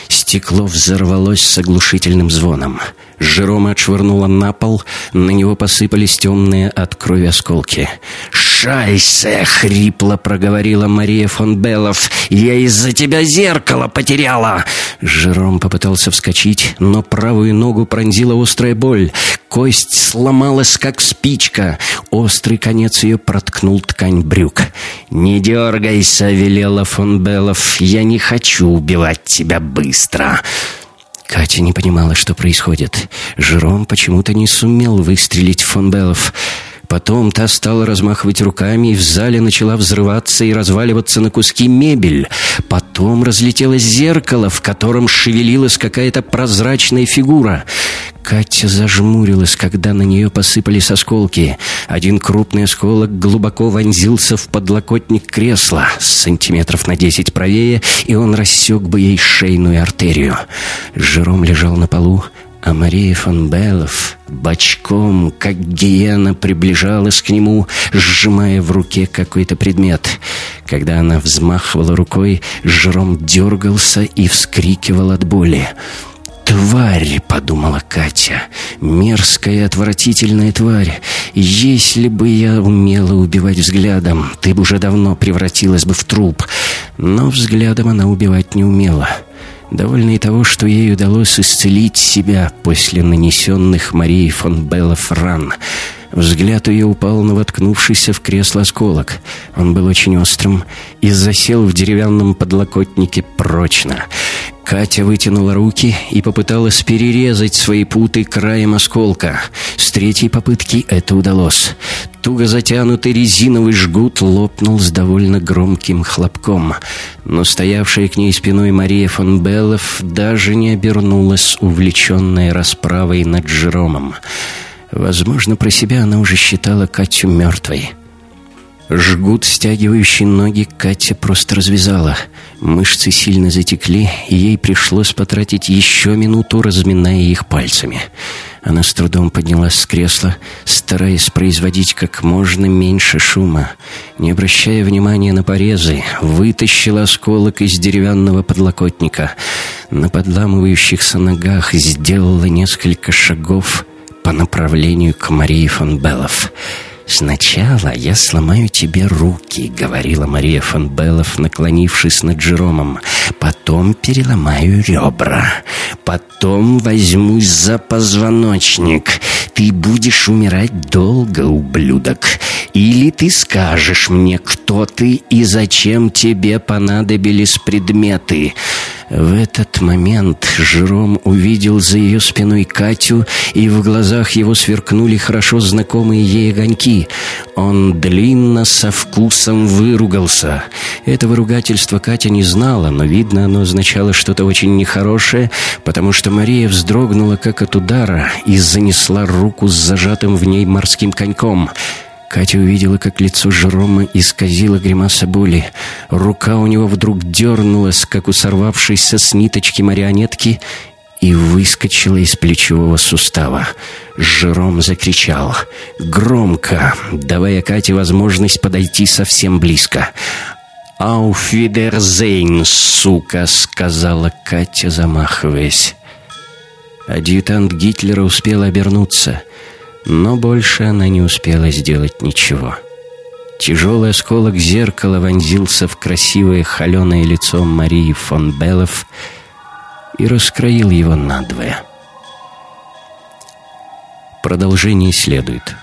Стекло взорвалось с оглушительным звоном. Жерома отшвырнула на пол, на него посыпались темные от крови осколки. «Шайсе!» — хрипло проговорила Мария фон Беллов. «Я из-за тебя зеркало потеряла!» Жером попытался вскочить, но правую ногу пронзила острая боль. Кость сломалась, как спичка. Острый конец ее проткнул ткань брюк. «Не дергайся!» — велела фон Беллов. «Я не хочу убивать тебя быстро!» Катя не понимала, что происходит. Жером почему-то не сумел выстрелить в фон Беллов. Потом та стала размахивать руками, и в зале начала взрываться и разваливаться на куски мебель. Потом разлетелось зеркало, в котором шевелилась какая-то прозрачная фигура. Катя зажмурилась, когда на нее посыпались осколки. Один крупный осколок глубоко вонзился в подлокотник кресла, сантиметров на десять правее, и он рассек бы ей шейную артерию. Жером лежал на полу, а Мария фон Беллов бочком, как гиена, приближалась к нему, сжимая в руке какой-то предмет. Когда она взмахивала рукой, Жером дергался и вскрикивал от боли. «Тварь!» — подумала Катя. «Мерзкая, отвратительная тварь! Если бы я умела убивать взглядом, ты бы уже давно превратилась бы в труп!» Но взглядом она убивать не умела. Довольно и того, что ей удалось исцелить себя после нанесенных Марии фон Беллов ран. Взгляд ее упал на воткнувшийся в кресло осколок. Он был очень острым и засел в деревянном подлокотнике прочно. Катя вытянула руки и попыталась перерезать свои путы краем осколка. С третьей попытки это удалось. Туго затянутый резиновый жгут лопнул с довольно громким хлопком. Но стоявшая к ней спиной Мария фон Беллов даже не обернулась, увлеченная расправой над Жеромом. Возможно, про себя она уже считала Катю мертвой. Жгут, стягивающий ноги, Катя просто развязала. Мышцы сильно затекли, и ей пришлось потратить еще минуту, разминая их пальцами. Она с трудом поднялась с кресла, стараясь производить как можно меньше шума. Не обращая внимания на порезы, вытащила осколок из деревянного подлокотника. На подламывающихся ногах сделала несколько шагов по направлению к Марии фон Беллов. «Сначала я сломаю тебе руки», — говорила Мария фон Беллов, наклонившись над Джеромом. «Потом переломаю ребра. Потом возьмусь за позвоночник. Ты будешь умирать долго, ублюдок. Или ты скажешь мне, кто ты и зачем тебе понадобились предметы». В этот момент Жером увидел за ее спиной Катю, и в глазах его сверкнули хорошо знакомые ей огоньки. Он длинно со вкусом выругался. Этого ругательства Катя не знала, но, видно, оно означало что-то очень нехорошее, потому что Мария вздрогнула как от удара и занесла руку с зажатым в ней морским коньком — Катя увидела, как лицо Жерома исказило гримаса боли. Рука у него вдруг дернулась, как у сорвавшейся с ниточки марионетки, и выскочила из плечевого сустава. Жером закричал. Громко, давая Кате возможность подойти совсем близко. «Ауфидерзейн, сука!» — сказала Катя, замахиваясь. Адъютант Гитлера успел обернуться, но больше она не успела сделать ничего. Тяжелый осколок зеркала вонзился в красивое холеное лицо Марии фон Беллов и раскроил его надвое. Продолжение следует.